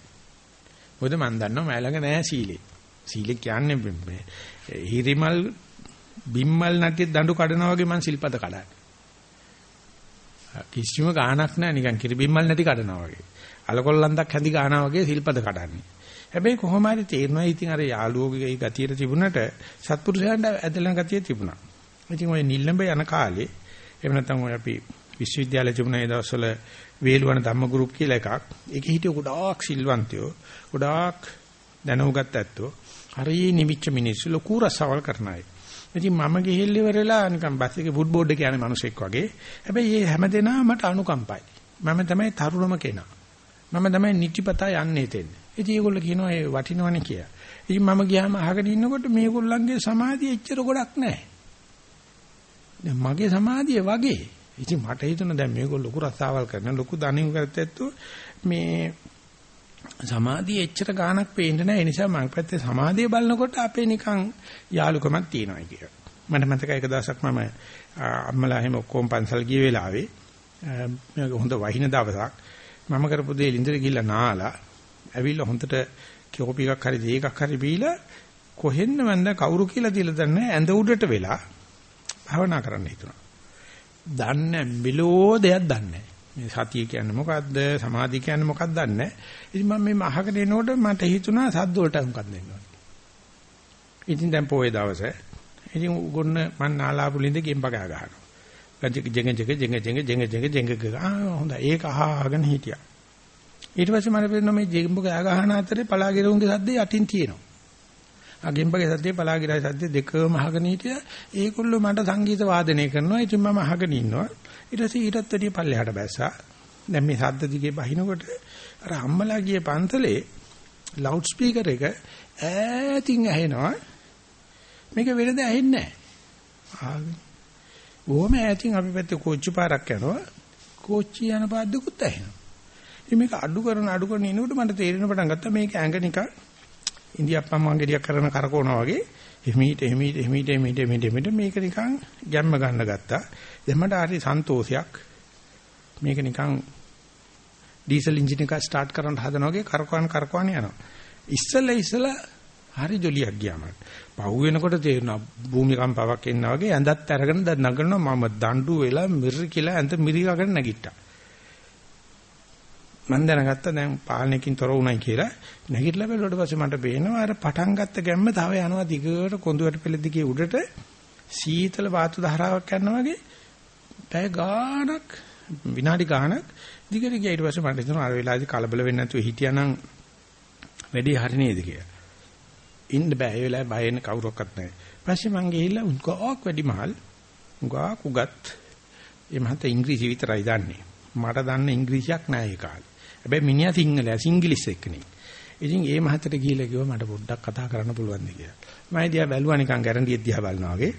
මොකද මම දන්නවා මම ළඟ නැහැ සීලේ. සීලේ කියන්නේ හිරිමල් බිම්මල් නැටි දඬු කඩනවා වගේ මං සිල්පද කඩන්නේ. කිසිම ගාණක් නැහැ නිකන් කිරි බිම්මල් නැටි කඩනවා වගේ. අලකොල්ලන්දක් හැඳි ගානවා වගේ සිල්පද කඩන්නේ. හැබැයි කොහොම හරි තේරෙනවා ඉතින් අර යාළුවෝගේ ගතියට තිබුණට සත්පුරුෂයන්ට ඇදලන ගතිය තිබුණා. ඉතින් ওই නිල්ලඹ යන කාලේ එහෙම නැත්නම් ඔය අපි විශ්වවිද්‍යාලයේ තිබුණ ඒ දවස්වල වේලුවන ධම්ම ගෲප් කියලා එකක්. ඒකේ හිටිය ගොඩාක් සිල්වන්තයෝ, ගොඩාක් දැනුගත් ඇත්තෝ, හරිය නිවිච්ච මිනිස්සු ලොකු රසවල් කරන අය. ඉතින් මම ගිහිල්ල ඉවරලා නිකන් බස් එකේ ෆුට් බෝඩ් එකේ යන්නේ මිනිසෙක් වගේ. හැබැයි මේ හැමදේනම මට අනුකම්පයි. මම තමයි තරුණම කෙනා. මම තමයි නිතිපතා යන්නේ තෙන්නේ. ඉතින් ඒගොල්ලෝ කියනවා ඒ වටිනවනේ කියලා. ඉතින් මම ගියාම අහගෙන ඉන්නකොට මේගොල්ලන්ගේ සමාධිය එච්චර ගොඩක් නැහැ. දැන් මගේ සමාධිය වගේ. ඉතින් මට හිතුණා දැන් මේගොල්ලෝ ලොකු රස්සාවල් කරන ලොකු ධනිය කරත්තැත්තු මේ සමාධිය එච්චර ගාණක් පේන්නේ නැහැ. ඒ නිසා මම පැත්තේ සමාධිය බලනකොට අපේ නිකන් යාලුකමක් තියෙනවා කියලා. මට මතකයි එක දවසක් මම අම්මලා එහෙම ඔක්කොම පන්සල් ගිය වෙලාවේ හොඳ වහින දවසක් මම කරපු දේ ලින්දර ගිහිල්ලා නාලා ඇවිල්ලා හොඳට කෝපි එකක් හරි දෙකක් හරි බීලා කොහෙන්ද මන්ද කවුරු කියලා දීලා දන්නේ ඇඳ උඩට වෙලා භවනා කරන්න හිතුණා. දන්නේ මෙලෝ දෙයක් දන්නේ මේ සතිය කියන්නේ මොකද්ද සමාධිය කියන්නේ මොකක්ද දන්නේ ඉතින් මම මේ අහකට එනකොට මට හිතුණා සද්ද වලට මොකක්ද දෙන්නවා ඉතින් දැන් පොයේ දවසේ ඉතින් ගොන්න මන් නාලාපු ලින්ද ගෙම්බගා ගන්නවා ජෙඟ ජෙඟ ජෙඟ ජෙඟ ජෙඟ ජෙඟ ජෙඟ ආ හොඳයි ඒක අහගෙන හිටියා ඊට පස්සේ මට පේනවා මේ ගෙම්බගා ගහන අතරේ පලාගිරුන්ගේ සද්දේ යටින් තියෙනවා අගෙම්බගේ සද්දේ පලාගිරයි සද්දේ දෙකම අහගෙන හිටියා. ඒගොල්ලෝ මට සංගීත වාදනය කරනවා. ඉතින් මම අහගෙන ඉන්නවා. ඊට පස්සේ ඊටත් වැඩිය පල්ලෙහාට බැස්සා. දැන් මේ සද්ද දිගේ බහිනකොට අර අම්මලා ගිය පන්තලේ ලවුඩ් ස්පීකර් එක ඈතින් ඇහෙනවා. මේක වෙනද ඇහෙන්නේ නැහැ. ඕම ඈතින් අපි පැත්තේ කෝච්චි පාරක් යනවා. කෝච්චි යන පාද්දකුත් ඇහෙනවා. ඉතින් මේක අඩු කරන අඩු කරන ඉනකොට මට තේරෙන පටන් ගත්තා මේක ඇඟ නිකන් ඉන්දියාප්පම් වංගෙඩියක් කරන කරකවනවා වගේ එහිමීට එහිමීට එහිමීට එහිමීට එහිමීට මේක නිකන් ගැම්ම ගන්න ගත්තා. දැන් මට හරි සන්තෝෂයක්. මේක නිකන් ඩීසල් එන්ජින් එක ස්ටාර්ට් කරන්න හදනවා වගේ කරකවන කරකවන යනවා. ඉස්සෙල්ලා ඉස්සෙල්ලා හරි ජොලියක් ගියාම. පහු වෙනකොට තේරෙනවා භූමිකම්පාවක් එනවා වගේ ඇඳත් අරගෙන නගනවා මම දඬු වෙලා මිරි කියලා ඇඳ මිරිගගෙන නැගිට්ටා. මම දැනගත්තා දැන් පාලනයකින් තොර වුණයි කියලා. නැගිටලා බැලුවට පස්සේ මට පේනවා අර පටන් ගත්ත ගැම්ම තව යනවා දිගට කොඳුයට පෙළ දිගේ උඩට සීතල වාතු ධාරාවක් යනවා වගේ පැය ගාණක් විනාඩි ගාණක් දිගට ගියා ඊට පස්සේ මට හිතෙනවා අර වෙලාවේදී කලබල වෙන්නේ නැතුව හිටියානම් වැඩි හරි නේද කියලා. ඉන්න බෑ ඒ වෙලාවේ බය වෙන කවුරක්වත් නැහැ. පස්සේ මං ගිහිල්ලා උන්කෝක් වැඩි මහල් උගා කුගත් ඒ මහත ඉංග්‍රීසි විතරයි දන්නේ. මට දන්න ඉංග්‍රීසියක් නැහැ ඒ කාලේ. හැබැයි මිනිහා සිංහලයා සිංග්ලිෂ් එක්කනේ. ඉතින් ඒ මහතට ගිහිල්ලා කිව්වා මට පොඩ්ඩක් කතා කරන්න පුළුවන්ද කියලා. මම දිහා බැලුවා නිකන් ගැරන්ඩිය දිහා බලනවා වගේ.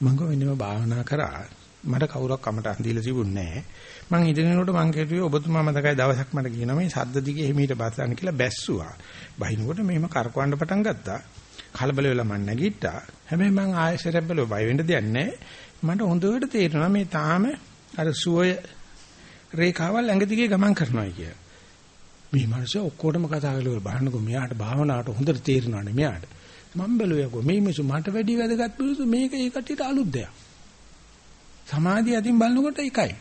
මම ගොවෙන්නම භාවනා කරා. මට කවුරක් කමටහන් දීලා තිබුණේ නැහැ. මං ඉදිරිනකොට මං කියුවේ ඔබතුමා මතකයි දවසක් මට කියනවා මේ සද්ද දිගේ එහිමීට බස්සන්න කියලා බැස්සුවා. බහිනකොට මෙහෙම කරකවන්න පටන් ගත්තා. කලබල වෙලා මං නැගිට්ටා. හැබැයි මං ආයෙසරක් බැලුවා බය වෙන්න දෙයක් නැහැ. මට හොඳට තේරෙනවා මේ තාම අර සුවය රේඛාවල් ඇඟ දිගේ ගමන් කරනවා කියලා. මේ මිනිස්සු ඔක්කොටම කතා කරලා බලන්නකෝ මෙයාට භාවනාවට හොඳට තේරෙනවානේ මෙයාට. මම බැලුවේකෝ මේ මිනිස්සු මට වැඩි වැදගත් මිනිස්සු මේක ඒ කට්ටියට අලුත් දෙයක්. සමාධිය අතින් බලනකොට එකයි.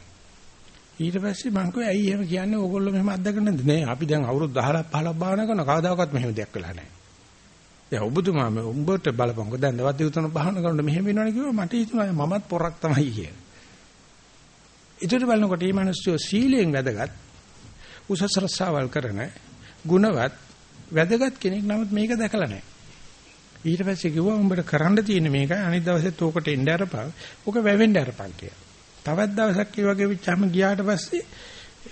ඊට පස්සේ මං කිව්වා ඇයි එහෙම කියන්නේ ඕගොල්ලෝ මෙහෙම අත්දකන්නේ නැද්ද? නෑ අපි දැන් අවුරුදු 10ක් 15ක් භාවනා කරන කවදාකවත් මෙහෙම දෙයක් වෙලා නැහැ. දැන් ඔබතුමා උඹට බලපංකො දැන් දවස් දෙක තුනක් භාවනා කරනකොට මෙහෙම වෙනවනේ කිව්වා මට හිතුණා මමත් පොරක් තමයි කියන්නේ. ඊට බලනකොට මේ මිනිස්සු සීලයෙන් වැදගත් උසස් රස්සාවල් කරන ගුණවත් වැදගත් කෙනෙක් නමුත් මේක දැකලා නැහැ. ඊට පස්සේ කිව්වා උඹට කරන්න තියෙන මේකයි අනිත් දවසෙත් ඕකට එන්න අරපන්. ඕක වැවෙන්න අරපන් කියලා. තවත් දවසක් ඒ වගේ විචාම ගියාට පස්සේ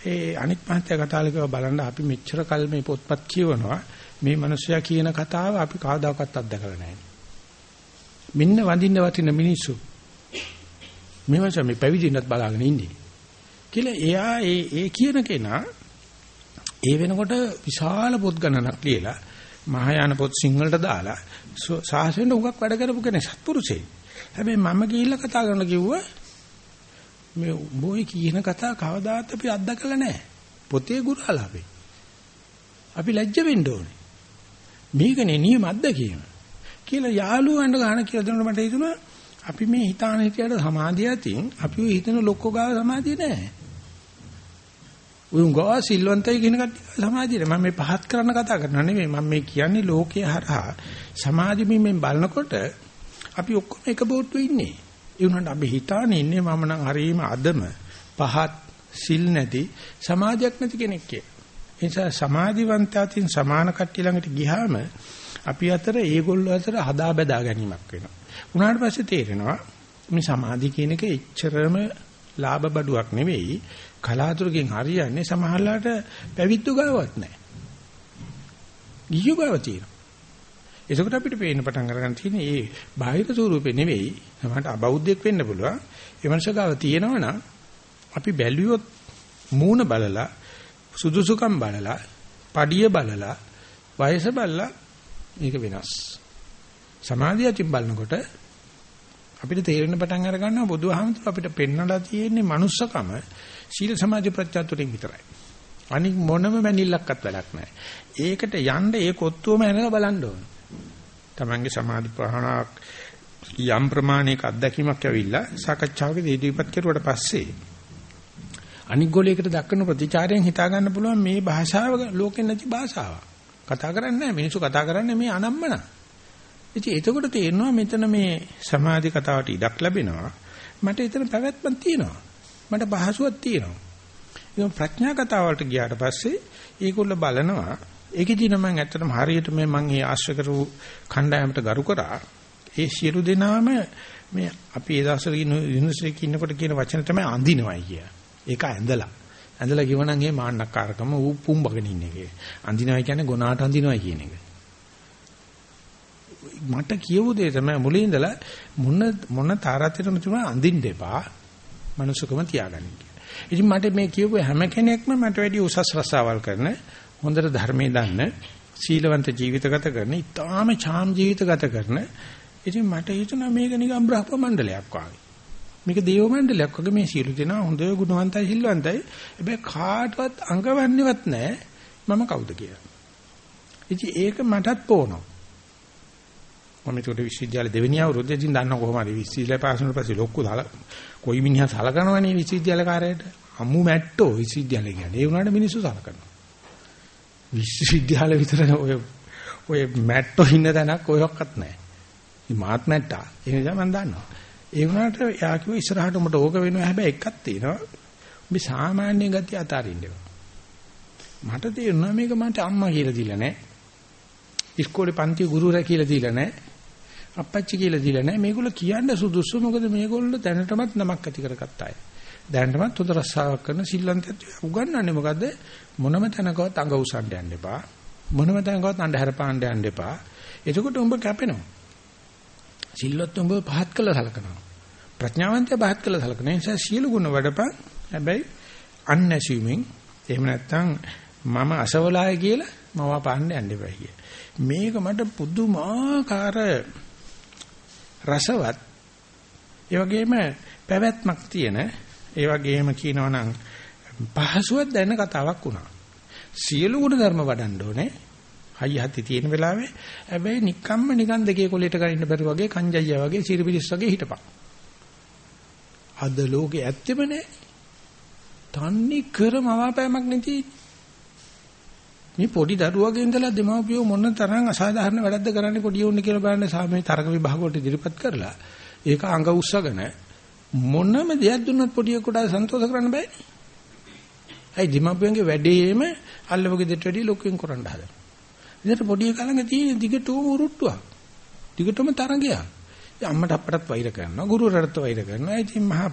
ඒ අනිත් මහත්තයා කතාලකව බලන්න අපි මෙච්චර කල් මේ පොත්පත් කියවනවා මේ මිනිස්සයා කියන කතාව අපි කවදාකවත් අත්දකලා නැහැ. මෙන්න වඳින්න වටින මිනිස්සු මේ වගේ මේ පැවිදින්නත් බලාගෙන ඉන්නේ. කියලා එයා ඒ ඒ කියන කෙනා ඒ වෙනකොට විශාල පොත් ගණනක් ලියලා මහායාන පොත් සිංහලට දාලා සාසනෙට උගක් වැඩ කරපු කෙනෙක් සත්පුරුෂයෙක්. හැබැයි මම ගිහිල්ලා කතා කරන්න කිව්වා මේ බොයි කියන කතා කවදාත් අපි අත්දකලා නැහැ. පොතේ ගුරාලා අපි. අපි ලැජ්ජ වෙන්න ඕනේ. මේකනේ නියම අත්දැකීම. කියලා යාළුවන්ට ගහන කියලා දෙනකොට මට හිතුණා අපි මේ හිතාන හිටියට සමාධිය අතින් අපි ඔය හිතන ලොක්කෝ ගාව සමාධිය නැහැ. උන් ගාව සිල්වන්තයි කියන කට්ටිය සමාධිය මම මේ පහත් කරන්න කතා කරනවා නෙමෙයි මම මේ කියන්නේ ලෝකයේ හරහා සමාධි මිමෙන් බලනකොට අපි ඔක්කොම එක බෝට්ටුවේ ඉන්නේ. ඒ උනට අපි හිතානේ ඉන්නේ මම නම් හරීම අදම පහත් සිල් නැති සමාධියක් නැති කෙනෙක් කියලා. ඒ නිසා සමාධිවන්තයන් සමාන කට්ටිය ළඟට ගියාම අපි අතර ඒගොල්ලෝ අතර හදා බෙදා ගැනීමක් වෙනවා. උනාට පස්සේ තේරෙනවා මේ සමාධි කියන එක එච්චරම ලාභ බඩුවක් නෙවෙයි කලාතුරකින් හරියන්නේ සමහරලාට පැවිද්දු ගාවක් නැහැ. ගියු ගාව තියෙනවා. එතකොට අපිට පේන්න පටන් අරගන්න තියෙන්නේ මේ බාහිර ස්වරූපේ නෙවෙයි සමහරට අබෞද්ධයක් වෙන්න පුළුවන්. ඒ මනස ගාව තියෙනවනම් අපි බැලුවොත් මූණ බලලා සුදුසුකම් බලලා, පඩිය බලලා, වයස බලලා මේක වෙනස්. සමාධිය අතින් බලනකොට අපිට තේරෙන පටන් අර ගන්නවා බුදුහාමුදුර අපිට පෙන්වලා තියෙන්නේ manussකම සීල සමාධි ප්‍රත්‍යතුරින් විතරයි. අනික මොනම මැනිල්ලක්වත් වැඩක් නැහැ. ඒකට යන්න ඒ කොත්තුවම ඇනලා බලන්න ඕන. Tamange සමාධි ප්‍රහණාවක් යම් ප්‍රමාණයක අත්දැකීමක් ඇවිල්ලා සාකච්ඡාවක දීපත් කෙරුවට පස්සේ අනික් ගෝලයකට දක්වන ප්‍රතිචාරයෙන් හිතා ගන්න පුළුවන් මේ භාෂාව ලෝකෙ නැති භාෂාවක්. කතා කරන්නේ නැහැ මිනිස්සු කතා කරන්නේ මේ අනම්මන. ඉතින් එතකොට තේරෙනවා මෙතන මේ සමාධි කතාවට ඉඩක් ලැබෙනවා. මට එතන පැවැත්මක් තියෙනවා. මට පහසුවක් තියෙනවා. ඉතින් ප්‍රඥා කතාවලට ගියාට පස්සේ ඒගොල්ල බලනවා ඒකෙදී නම් මම ඇත්තටම හරියට මේ මම ඒ ආශ්‍රය කරු කණ්ඩායමට ගරු කරා. ඒ සියලු දෙනාම මේ අපි ඒ දවස්වල යුනිවර්සිටි එකේ ඉන්නකොට කියන වචන තමයි අඳිනවයි කිය. ඒක ඇඳලා. ඇඳලා කිව්වනම් ඒ මාන්නක්කාරකම ඌ පුම්බගෙන ඉන්නේ කිය. අඳිනවයි කියන්නේ ගොනාට අඳිනවයි කියන එක. මට කියවු දෙය තමයි මුලින් ඉඳලා මොන මොන තාරාතිරම තුන අඳින්න එපා. මනුස්සකම තියාගන්න කියලා. ඉතින් මට මේ කියපු හැම කෙනෙක්ම මට වැඩි උසස් රසාවල් කරන හොඳට ධර්මයේ දන්න සීලවන්ත ජීවිත ගත කරන, ඊටාම ඡාම් ජීවිත ගත කරන. ඉතින් මට හිතුණා මේක නිකන් බ්‍රහ්ම මණ්ඩලයක් වගේ. මේක දේව මණ්ඩලයක් වගේ මේ සීල දෙනා හොඳ ගුණවන්තයි සිල්වන්තයි. හැබැයි කාටවත් අඟවන්නේවත් නැහැ මම කවුද කියලා. ඉතින් ඒක මටත් පොනවා. මම ඒකට විශ්වවිද්‍යාල දෙවෙනි අවුරුද්දේදී දන්න කොහොම හරි විශ්වවිද්‍යාල පාස් වුණාට පස්සේ ලොක්කු දාලා කොයි මිනිහා සලකනවනේ විශ්වවිද්‍යාල කාර්යයට? අම්මු මැට්ටෝ විශ්වවිද්‍යාල කියන්නේ. ඒ වුණාට මිනිස්සු සලකනවා විශ්වවිද්‍යාල විතර ඔය ඔය මැට්ටෝ ඉන්න තැනක් ඔයක්වත් නැහැ. මේ මාත් මැට්ටා. ඒ නිසා මම දන්නවා. ඒ වුණාට යා කිව්ව ඉස්සරහට උඹට ඕක වෙනවා. හැබැයි එකක් තියෙනවා. මේ සාමාන්‍ය ගතිය අතාරින්න මට තේරුණා මේක මට අම්මා කියලා දීලා නැහැ. ඉස්කෝලේ පන්ති ගුරුවරයා කියලා දීලා නැහැ. අප්පච්චි කියලා දීලා නැහැ. මේගොල්ලෝ කියන්න සුදුසු මොකද මේගොල්ලෝ දැනටමත් නමක් ඇති කරගත්ත අය. දැනටමත් හොඳ රස්සාවක් කරන සිල්වන්තයත් උගන්වන්නේ මොකද්ද? මොනම තැනකවත් අඟ උසන්න යන්න එපා. මොනම තැනකවත් අnder පාණ්ඩ යන්න එපා. එතකොට උඹ කැපෙනවා. සිල්වත් උඹ පහත් කළා සලකනවා. ප්‍රඥාවන්තය පහත් කළා සලකන නිසා සියලු ගුණ වඩපන්. හැබැයි unassuming එහෙම නැත්නම් මම අසවලාය කියලා මම පාන්න යන්න එපා කිය. මේක මට පුදුමාකාර රසවත් ඒ වගේම පැවැත්මක් තියෙන ඒ වගේම කියනවා නම් පහසුවක් දැනෙන කතාවක් වුණා. සියලු ගුණ ධර්ම වඩන්න ඕනේ. හයි හති තියෙන වෙලාවේ හැබැයි නිකම්ම නිකන් දෙකේ කොලේට ගනින්න බැරි වගේ කංජයියා වගේ සිරිපිරිස් වගේ හිටපන්. අද ලෝකේ ඇත්තෙම නෑ. තන්නේ කරම අවාපෑමක් නැති මේ පොඩි දරුවගේ ඉඳලා දෙමව්පියෝ මොන තරම් අසාධාරණ වැඩක්ද කරන්නේ පොඩි උන්නේ කියලා බලන්න සාමේ තරක විභාග වලට ඉදිරිපත් කරලා ඒක අඟ උස්සගෙන මොනම දෙයක් දුන්නත් පොඩියෙකුට සන්තෝෂ කරන්න බෑනේ. ඇයි දෙමව්පියන්ගේ වැඩේම අල්ලවගේ දෙට වැඩි ලොකුෙන් කරන්න හදනවා. ඉතින් පොඩි එකා ළඟ තියෙන දිගටම උරුට්ටුවක්. දිගටම තරංගයක්. අම්මට අපටත් වෛර කරනවා ගුරුවරටත් වෛර කරනවා. ඉතින් මහා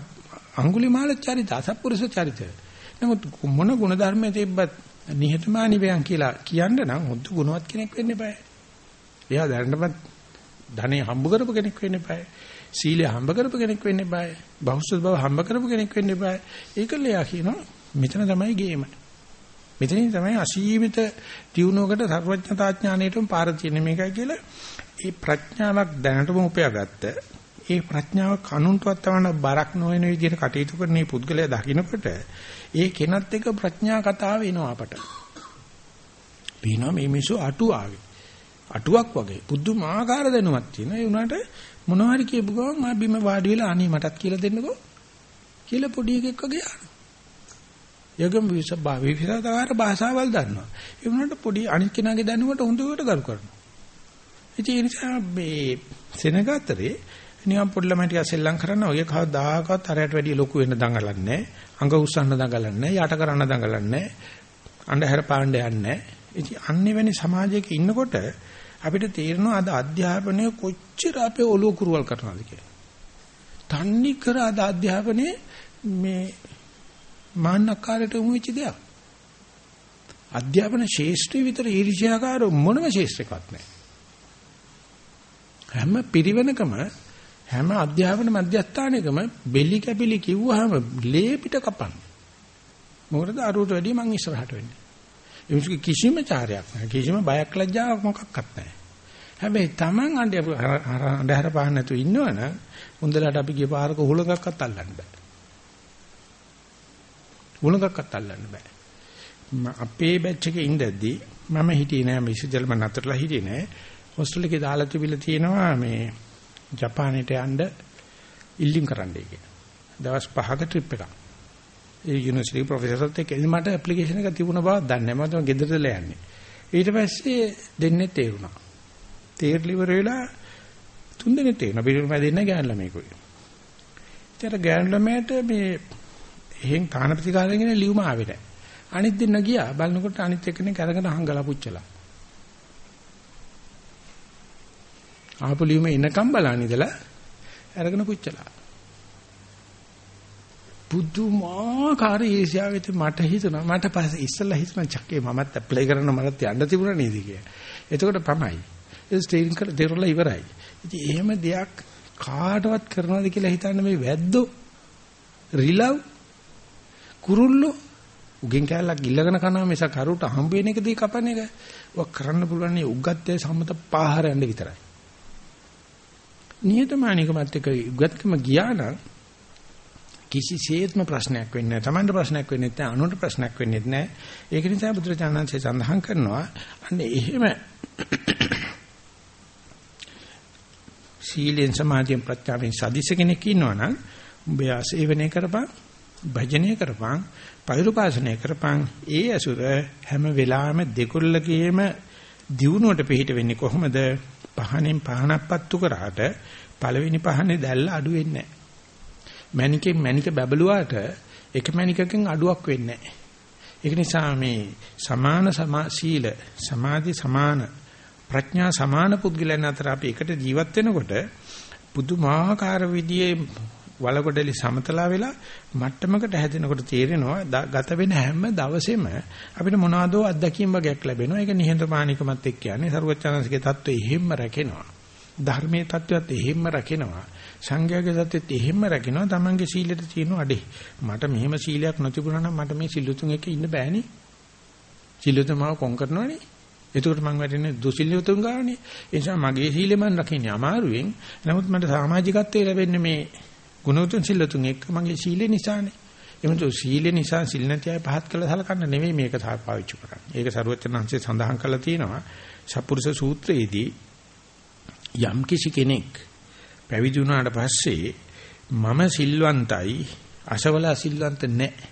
අඟුලිමාල චරිත අසත්පුරුෂ චරිත. නමුත් මොන ගුණ ධර්මයේ තිබ්බත් නිහතමානී වෙයන් කියලා කියන්න නම් හොඳ ගුණවත් කෙනෙක් වෙන්න eBay. එයා දැනටමත් ධනෙ හම්බ කරපු කෙනෙක් වෙන්න eBay. සීලය හම්බ කරපු කෙනෙක් වෙන්න eBay. බෞද්ධ බව හම්බ කරපු කෙනෙක් වෙන්න eBay. ඒකල එයා කියනවා මෙතන තමයි ගේම. මෙතනින් තමයි අසීමිත දියුණුවකට සර්වඥතා ඥාණයටම පාර තියෙන මේකයි කියලා ඒ ප්‍රඥාවක් දැනටම උපයාගත්ත ඒ ප්‍රඥාව කනුන්ටවත් තවන බරක් නොවන විදිහට කටයුතු කරන මේ පුද්ගලයා දකින්නකොට ඒ කෙනත් එක ප්‍රඥා කතාව එනවා අපට. පේනවා මේ මිනිස්සු අටුවාගේ. අටුවක් වගේ පුදුමාකාර දැනුමක් තියෙනවා. ඒ උනාට මොනවාරි කියපු ගමන් මම බිම වාඩි වෙලා අනේ මටත් කියලා දෙන්නකෝ කියලා පොඩි එකෙක් වගේ යනවා. යගම් විසබා විවිධාකාර භාෂාවල් දන්නවා. ඒ වුණාට පොඩි අනිත් කෙනාගේ දැනුමට හොඳට ගරු කරනවා. ඉතින් ඒ නිසා මේ සෙනග අතරේ නිකන් පොඩි ළමයි ටික සෙල්ලම් කරන ඔය කවදාකවත් අරයට වැඩිය ලොකු වෙන්න දඟලන්නේ නැහැ. අඟ උස්සන්න දඟලන්නේ නැහැ. යට කරන්න දඟලන්නේ නැහැ. අන්ධහැර පාණ්ඩ යන්නේ නැහැ. ඉතින් අන්නේ වෙනි සමාජයක ඉන්නකොට අපිට තේරෙනවා අද අධ්‍යාපනය කොච්චර අපේ ඔලුව කුරුවල් කරනවද කියලා. තන්නේ කර අද අධ්‍යාපනයේ මේ මාන්නකාරයට උමු වෙච්ච දෙයක්. අධ්‍යාපන ශාස්ත්‍රය විතර ඊර්ෂ්‍යාකාර මොනම ශාස්ත්‍රයක්වත් නැහැ. හැම පිරිවෙනකම හැම අධ්‍යාපන මධ්‍යස්ථානයකම බෙලි කැපිලි කිව්වහම ලේ පිට කපන්න. මොකටද අරුවට වැඩිය මං ඉස්සරහට වෙන්නේ. ඒ මිනිස්සු කිසිම චාරයක් නැහැ. කිසිම බයක් ලැජ්ජාවක් මොකක්වත් නැහැ. හැබැයි Taman අnder පහන්න නැතුව ඉන්නවනම් හොඳලට අපි ගිය පාරක හුලඟක්වත් අල්ලන්න බෑ. හුලඟක්වත් අල්ලන්න බෑ. අපේ බැච් එකේ ඉඳද්දී මම හිටියේ නෑ මේ ඉස්සෙල්ම නතරලා හිටියේ නෑ. හොස්ටල් එකේ දාලා තිබිලා තියෙනවා මේ ජපානයට යන්න ඉල්ලීම් කරන්නයි කියලා. දවස් 5ක ට්‍රිප් එකක්. ඒ යුනිවර්සිටි ප්‍රොෆෙසර්ත් එක්ක මට ඇප්ලිකේෂන් එක තිබුණ බව දන්නේ නැහැ. මම ගෙදරටලා යන්නේ. ඊට පස්සේ දෙන්නේ තේරුණා. තේරලි ඉවර වෙලා තුන් දෙනෙක් තේරුණා. පිළිම දෙන්න ගෑන ළමයිකුයි. ඊට ගෑන ළමයට මේ එහෙන් තාන ප්‍රතිකාරයෙන් ගෙන ලියුම ආවේ නැහැ. අනිත් දෙන්න ගියා. බලනකොට අනිත් එක්කෙනෙක් අරගෙන හංගලා පුච්චලා. ආපු ලියුම එනකම් බලන් ඉඳලා අරගෙන පුච්චලා. පුදුමාකාර ඒසියාවෙත් මට හිතුණා මට පස්සේ ඉස්සෙල්ලා හිතුණා චක්කේ මමත් ඇප්ලයි කරන්න මට යන්න තිබුණා නේද කියලා. එතකොට පමයි. ඒ ස්ටේරින් කර දෙරලා ඉවරයි. ඉතින් එහෙම දෙයක් කාටවත් කරනවද කියලා හිතන්න මේ වැද්දෝ රිලව් කුරුල්ලෝ උගෙන් කැලලක් ඉල්ලගෙන කනවා මිස කරුට හම්බ වෙන එකදී කපන එක. ඔක් කරන්න පුළුවන් නේ උග්ගත්තේ සම්මත පාහරයන්ද විතරයි. නියතමානිකමත් එක්ක උගත්කම ගියා නම් කිසිසේත්ම ප්‍රශ්නයක් වෙන්නේ නැහැ. Tamanට ප්‍රශ්නයක් වෙන්නේ නැහැ. අනුන්ට ප්‍රශ්නයක් වෙන්නේ නැහැ. ඒක නිසා බුදුරජාණන්සේ සඳහන් කරනවා අන්න එහෙම සීලෙන් සමාධියෙන් ප්‍රත්‍යාවෙන් සදිස කෙනෙක් ඉන්නවනම් උඹ ආසේවනය කරපන්, භජනය කරපන්, පෛරුපාසනය කරපන්. ඒ අසුර හැම වෙලාවෙම දෙකොල්ලකේම දියුණුවට පිට වෙන්නේ කොහොමද? පහනෙන් පහනක් පත්තු කරාට පළවෙනි පහනේ දැල්ල අඩු වෙන්නේ නැහැ. මැනිකෙන් මැනික බබළුවාට එක මැනිකකින් අඩුවක් වෙන්නේ නැහැ. ඒක නිසා මේ සමාන සීල සමාධි සමාන ප්‍රඥා සමාන පුද්ගලයන් අතර අපි එකට ජීවත් වෙනකොට පුදුමාකාර විදිහේ වලකොඩලි සමතලා වෙලා මට්ටමකට හැදෙනකොට තේරෙනවා ගත වෙන හැම දවසෙම අපිට මොනවාදෝ අත්දැකීම් වගේක් ලැබෙනවා. ඒක නිහඬමානිකමත් එක්ක කියන්නේ සරුවචානන්සේගේ தত্ত্বය එහෙම්ම රැකෙනවා. ධර්මයේ தত্ত্বයත් එහෙම්ම රැකෙනවා. සංඝයාගේ தত্ত্বෙත් එහෙම්ම රැකෙනවා. Tamange සීලෙට තියෙන අඩේ. මට මෙහෙම සීලයක් නොතිබුණා නම් මට මේ සිල්ලුතුන් එක්ක ඉන්න බෑනේ. සිල්ලුතුමාව කොන් කරනවනේ. එතකොට මම වැටෙන්නේ දුසිල්ලුතුන් ගානේ. ඒ නිසා මගේ සීලෙ මම රකින්නේ අමාරුවෙන්. නමුත් මට සමාජිකත්වයේ ලැබෙන්නේ මේ ගුණෝතුන් සිල්ලුතුන් එක්ක මගේ සීලෙ නිසානේ. එමුතු සීලෙ නිසා සිල් නැති අය පහත් කළ සලකන්න නෙමෙයි මේක පාවිච්චි කරන්නේ. ඒක සරුවචනංශේ සඳහන් කරලා තියෙනවා. සප්පුරුෂ සූත්‍රයේදී යම් කිසි කෙනෙක් පැවිදි වුණාට පස්සේ මම සිල්වන්තයි අසවලා සිල්වන්ත නැහැ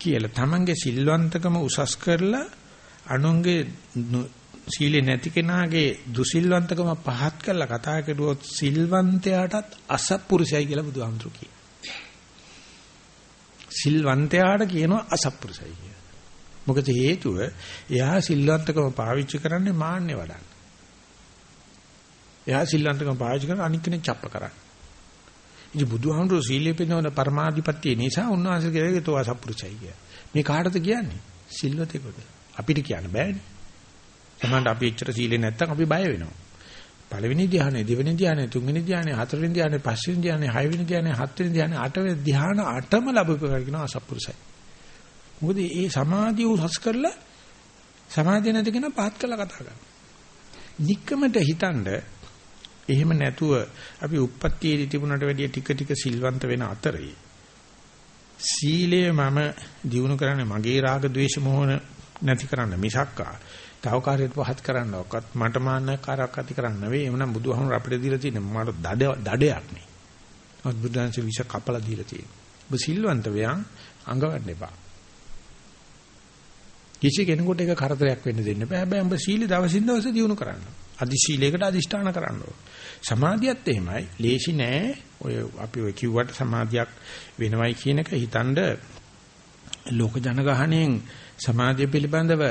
කියලා තමන්ගේ සිල්වන්තකම උසස් කරලා අනුන්ගේ සීලේ නැති කෙනාගේ දුසිල්වන්තකම පහත් කරලා කතා කරුවොත් සිල්වන්තයාටත් අසත්පුරුෂයයි කියලා බුදුහාමුදුරු කියනවා. සිල්වන්තයාට කියනවා අසත්පුරුෂයයි කියලා. මොකද හේතුව එයා සිල්වන්තකම පාවිච්චි කරන්නේ මාන්නේ වඩන්න. එයා සිල්වන්තකම පාවිච්චි කරන අනික් කෙනෙක් ڇප්ප කරන්නේ. ඉතින් බුදුහාමුදුරු සීලයේ පිනවන පරමාධිපත්‍ය නිසා උන්වහන්සේ කියලාගේ තෝ අසත්පුරුෂයි කිය. මේ කාටද කියන්නේ? සිල්වතෙකුට. අපිට කියන්න බෑනේ. තමන්ට අපි එච්චර සීලේ නැත්තම් අපි බය වෙනවා. පළවෙනි ධ්‍යානෙ, දෙවෙනි ධ්‍යානෙ, තුන්වෙනි ධ්‍යානෙ, හතරවෙනි ධ්‍යානෙ, පස්වෙනි ධ්‍යානෙ, හයවෙනි ධ්‍යානෙ, හත්වෙනි ධ්‍යානෙ, අටවෙනි ධ්‍යාන අටම ලැබුපකර කියන අසප්පුරුසයි. මොකද මේ සමාධිය උසස් කරලා සමාධිය නැති කෙනා පහත් කරලා කතා කරනවා. নিকකමට හිතනද එහෙම නැතුව අපි උප්පත්තියේදී තිබුණට වැඩිය ටික ටික සිල්වන්ත වෙන අතරේ සීලය මම දිනු කරන්නේ මගේ රාග ద్వේෂ මොහොන නැති කරන්න මිසක්කා තව කාර්යයට පහත් කරන්නවක්වත් මට මාන්නකාරයක් ඇති කරන්න නෙවෙයි එhmenan බුදුහමර අපිට දීලා තියෙන මට දඩයක් නේ. ඔත් බුදුන්සේ විෂ කපලා දීලා තියෙනවා. ඔබ සිල්වන්ත වෙයන් අඟවන්න එපා. කිසි කෙනෙකුට ඒක කරදරයක් වෙන්න දෙන්න බෑ. හැබැයි ඔබ සීල දවසින් දවස දිනු කරන්න. අදි සීලයකට අදිෂ්ඨාන කරන්න ඕන. සමාධියත් එහෙමයි. ලේසි නෑ. ඔය අපි ඔය කිව්වට සමාධියක් වෙනවයි කියන එක හිතනද ලෝක ජනගහණයෙන් සමාධිය පිළිබඳව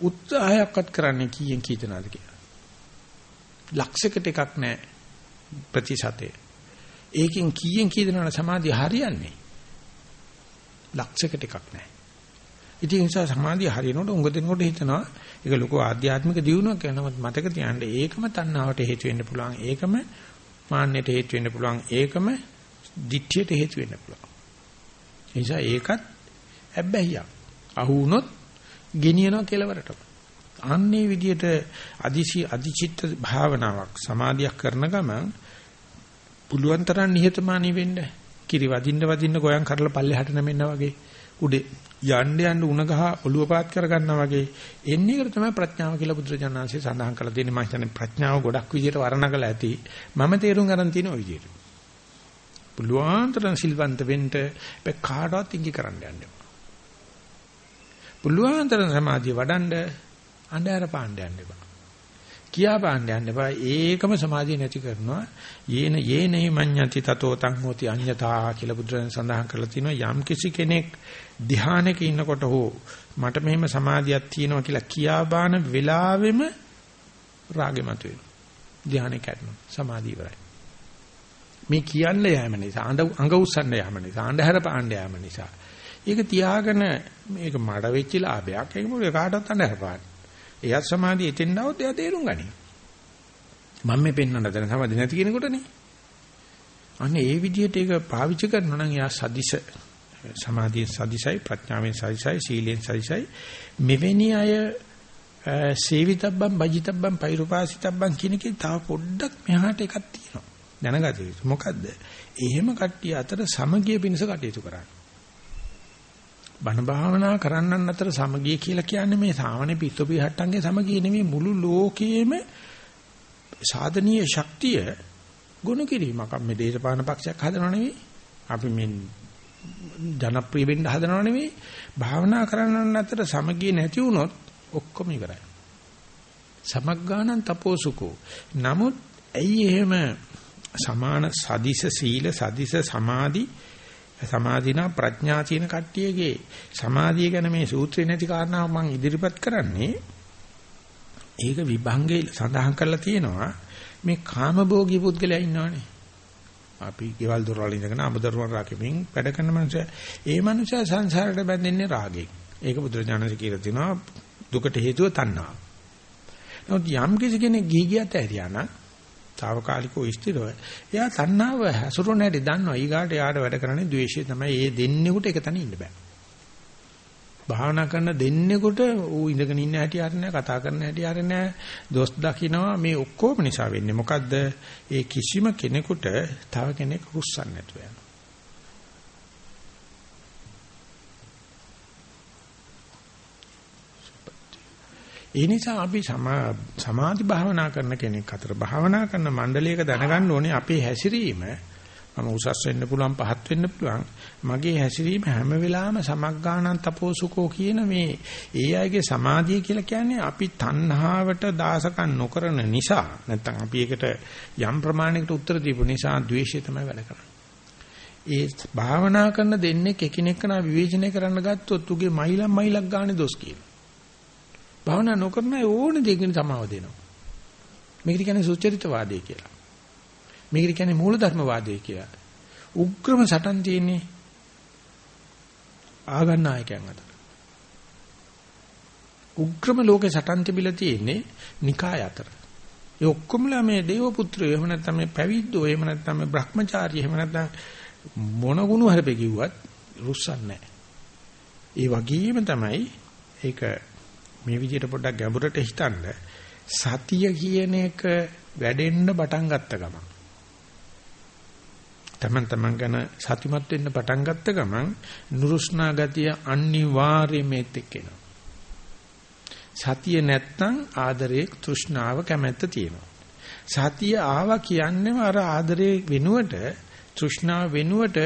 උත්සාහයක්වත් කරන්නේ කීයෙන් කී දෙනාද කියලා. ලක්ෂයකට එකක් නෑ ප්‍රතිශතය. ඒකෙන් කීයෙන් කී දෙනාට සමාධිය හරියන්නේ? ලක්ෂයකට එකක් නෑ. ඉතින් ඒ නිසා සමාධිය හරියනකොට උඟ දෙනකොට හිතනවා ඒක ලොකු ආධ්‍යාත්මික දියුණුවක් කියලා. නමුත් මතක තියාගන්න ඒකම තණ්හාවට හේතු වෙන්න පුළුවන්. ඒකම මාන්නයට හේතු වෙන්න පුළුවන්. ඒකම ditthියට හේතු වෙන්න පුළුවන්. ඒ නිසා ඒකත් හැබැයියක්. අහු වුණොත් ගෙනියනවා කෙලවරටම. අන්නේ විදියට අදිසි අදිචිත්ත භාවනාවක් සමාධියක් කරන ගමන් පුළුවන් තරම් නිහතමානී වෙන්න. කිරි වදින්න වදින්න ගෝයන් කරලා පල්ලෙහාට නැමෙන්න වගේ. උඩේ යන්න යන්න උණ ගහ ඔළුව පාත් කර ගන්නවා වගේ. එන්නේ කර තමයි ප්‍රඥාව කියලා බුදුරජාණන්සේ සඳහන් කරලා දෙන්නේ. මම හිතන්නේ ප්‍රඥාව ගොඩක් විදියට වර්ණකලා ඇති. මම තේරුම් ගන්න තියෙන ওই විදියට. පුළුවන්තරම් සිල්වන්ත වෙන්න. බෑ කාටවත් ඉඟි කරන්න යන්න එපා පුළුවන්තරම් සමාධිය වඩන්න අnder පාණ්ඩ යන්න එපා කියා පාන්න යන්න එපා. ඒකම සමාධිය නැති කරනවා. යේන යේනයි මඤ්ඤති තතෝ තං හෝති අඤ්ඤතා කියලා බුදුරජාණන් සඳහන් කරලා තිනවා යම් කිසි කෙනෙක් ධ්‍යානයක ඉන්නකොට හෝ මට මෙහෙම සමාධියක් තියෙනවා කියලා කියා බාන වෙලාවෙම රාගෙ මතුවෙනවා. ධ්‍යානෙ කැඩෙනවා. සමාධිය ඉවරයි. මේ කියන්න යෑම නිසා අඟ උස්සන්න යෑම නිසා අඳුර පාණ්ඩ යෑම නිසා ඒක තියාගෙන මේක මඩ වෙච්ච ලාභයක් ඒක මොකද කාටවත් අඳුර පාන්න එයා සමාධිය එතෙන් આવොත් එයා තේරුම් ගනී. මම මේ පෙන්වන්න දැන සමාධිය නැති කෙනෙකුටනේ. අන්න ඒ විදිහට ඒක පාවිච්චි කරනවා නම් එයා සදිස සමාධියෙන් සදිසයි ප්‍රඥාවෙන් සදිසයි සීලෙන් සදිසයි මෙවැනි අය සේවිතබ්බම් බජිතබ්බම් පෛරුපාසිතබ්බම් කියන එකේ තව පොඩ්ඩක් මෙහාට එකක් තියෙනවා. දැනගත යුතු. මොකද්ද? එහෙම කට්ටිය අතර සමගිය පිණිස කටයුතු කරන්නේ. බණ භාවනා කරන්නන් අතර සමගිය කියලා කියන්නේ මේ සාමාන්‍ය පිස්සොපි හට්ටන්ගේ සමගිය නෙමෙයි මුළු ලෝකයේම සාධනීය ශක්තිය ගුණ කිරීමක්. මේ දේශපාලන පක්ෂයක් හදනව නෙවෙයි. අපි මේ ජනප්‍රිය වෙන්න හදනව නෙවෙයි. භාවනා කරන්නන් අතර සමගිය නැති වුණොත් ඔක්කොම ඉවරයි. සමග්ගානං තපෝසුකෝ. නමුත් ඇයි එහෙම සමාන සදිස සීල සදිස සමාධි සමාධිනා ප්‍රඥා කියන කට්ටියගේ සමාධිය ගැන මේ සූත්‍රේ නැති කාරණාව මම ඉදිරිපත් කරන්නේ ඒක විභංගේ සඳහන් කරලා තියෙනවා මේ කාමභෝගී පුද්ගලයා ඉන්නවනේ. අපි ගෙවල් දොරවල් ඉඳගෙන අමුදරුවන් රාකෙමින් වැඩ කරන මනුස්සය. ඒ මනුස්සයා සංසාරයට බැඳෙන්නේ රාගයෙන්. ඒක බුදුරජාණන්සේ කියලා තිනවා දුකට හේතුව තණ්හාව. නමුත් යම් කිසි කෙනෙක් ගිහි ගියත් ඇරියා නම් తాවකාලිකව ස්ථිරව. එයා තණ්හාව හසුරුවන හැටි දන්නවා. ඊගාට එයාට වැඩ කරන්නේ ද්වේෂය තමයි. ඒ දෙන්නෙකුට එක තැන ඉන්න බෑ. භාවනා කරන දෙන්නෙකුට ඌ ඉඳගෙන ඉන්න හැටි හරිනේ කතා කරන හැටි හරිනේ දොස් දකින්නවා මේ ඔක්කොම නිසා වෙන්නේ මොකද්ද ඒ කිසිම කෙනෙකුට තව කෙනෙක් රුස්සන්නේ නැතුව යනවා ඒ නිසා අපි සමාධි භාවනා කරන කෙනෙක් අතර භාවනා කරන මණ්ඩලයක දැනගන්න ඕනේ අපේ හැසිරීම. මම උසස් වෙන්න පුළුවන් පහත් වෙන්න පුළුවන්. මගේ හැසිරීම හැම වෙලාවෙම සමග්ගාණන් තපෝසුකෝ කියන මේ ඒ අයගේ සමාධිය කියලා කියන්නේ අපි තණ්හාවට දාසකම් නොකරන නිසා. නැත්නම් අපි ඒකට යම් ප්‍රමාණයකට උත්තර දීපු නිසා ද්වේෂය තමයි වැඩ කරන්නේ. ඒ භාවනා කරන දෙන්නේ එකිනෙකනා විවේචනය කරන්න ගත්තොත් උගේ මයිලක් මයිලක් ගානේ දොස් කියනවා භාවනා නොකරන ඕන දෙයකින් සමාව දෙනවා. මේකට කියන්නේ සුචරිතවාදය කියලා. මේකට කියන්නේ මූලධර්මවාදය කියලා. උග්‍රම සටන් තියෙන්නේ ආගන්නායකයන් අතර. උග්‍රම ලෝකේ සටන් තිබිලා තියෙන්නේ නිකාය අතර. ඒ ඔක්කොමලා මේ දේව පුත්‍රයෝ එහෙම නැත්නම් මේ පැවිද්දෝ එහෙම නැත්නම් මේ බ්‍රහ්මචාරී එහෙම නැත්නම් මොන ගුණ හරපේ කිව්වත් රුස්සන්නේ නැහැ. ඒ වගේම තමයි ඒක මේ විදිහට පොඩ්ඩක් ගැඹුරට හිතන්න සතිය කියන එක වැඩෙන්න පටන් ගත්ත ගමන් තමන් තමන් ගැන සතිමත් වෙන්න පටන් ගත්ත ගමන් නුරුස්නා ගතිය අනිවාර්යයෙන්ම එක්කෙනවා. සතිය නැත්තම් ආදරේ තෘෂ්ණාව කැමැත්ත තියෙනවා. සතිය ආවා කියන්නේම අර ආදරේ වෙනුවට තෘෂ්ණාව වෙනුවට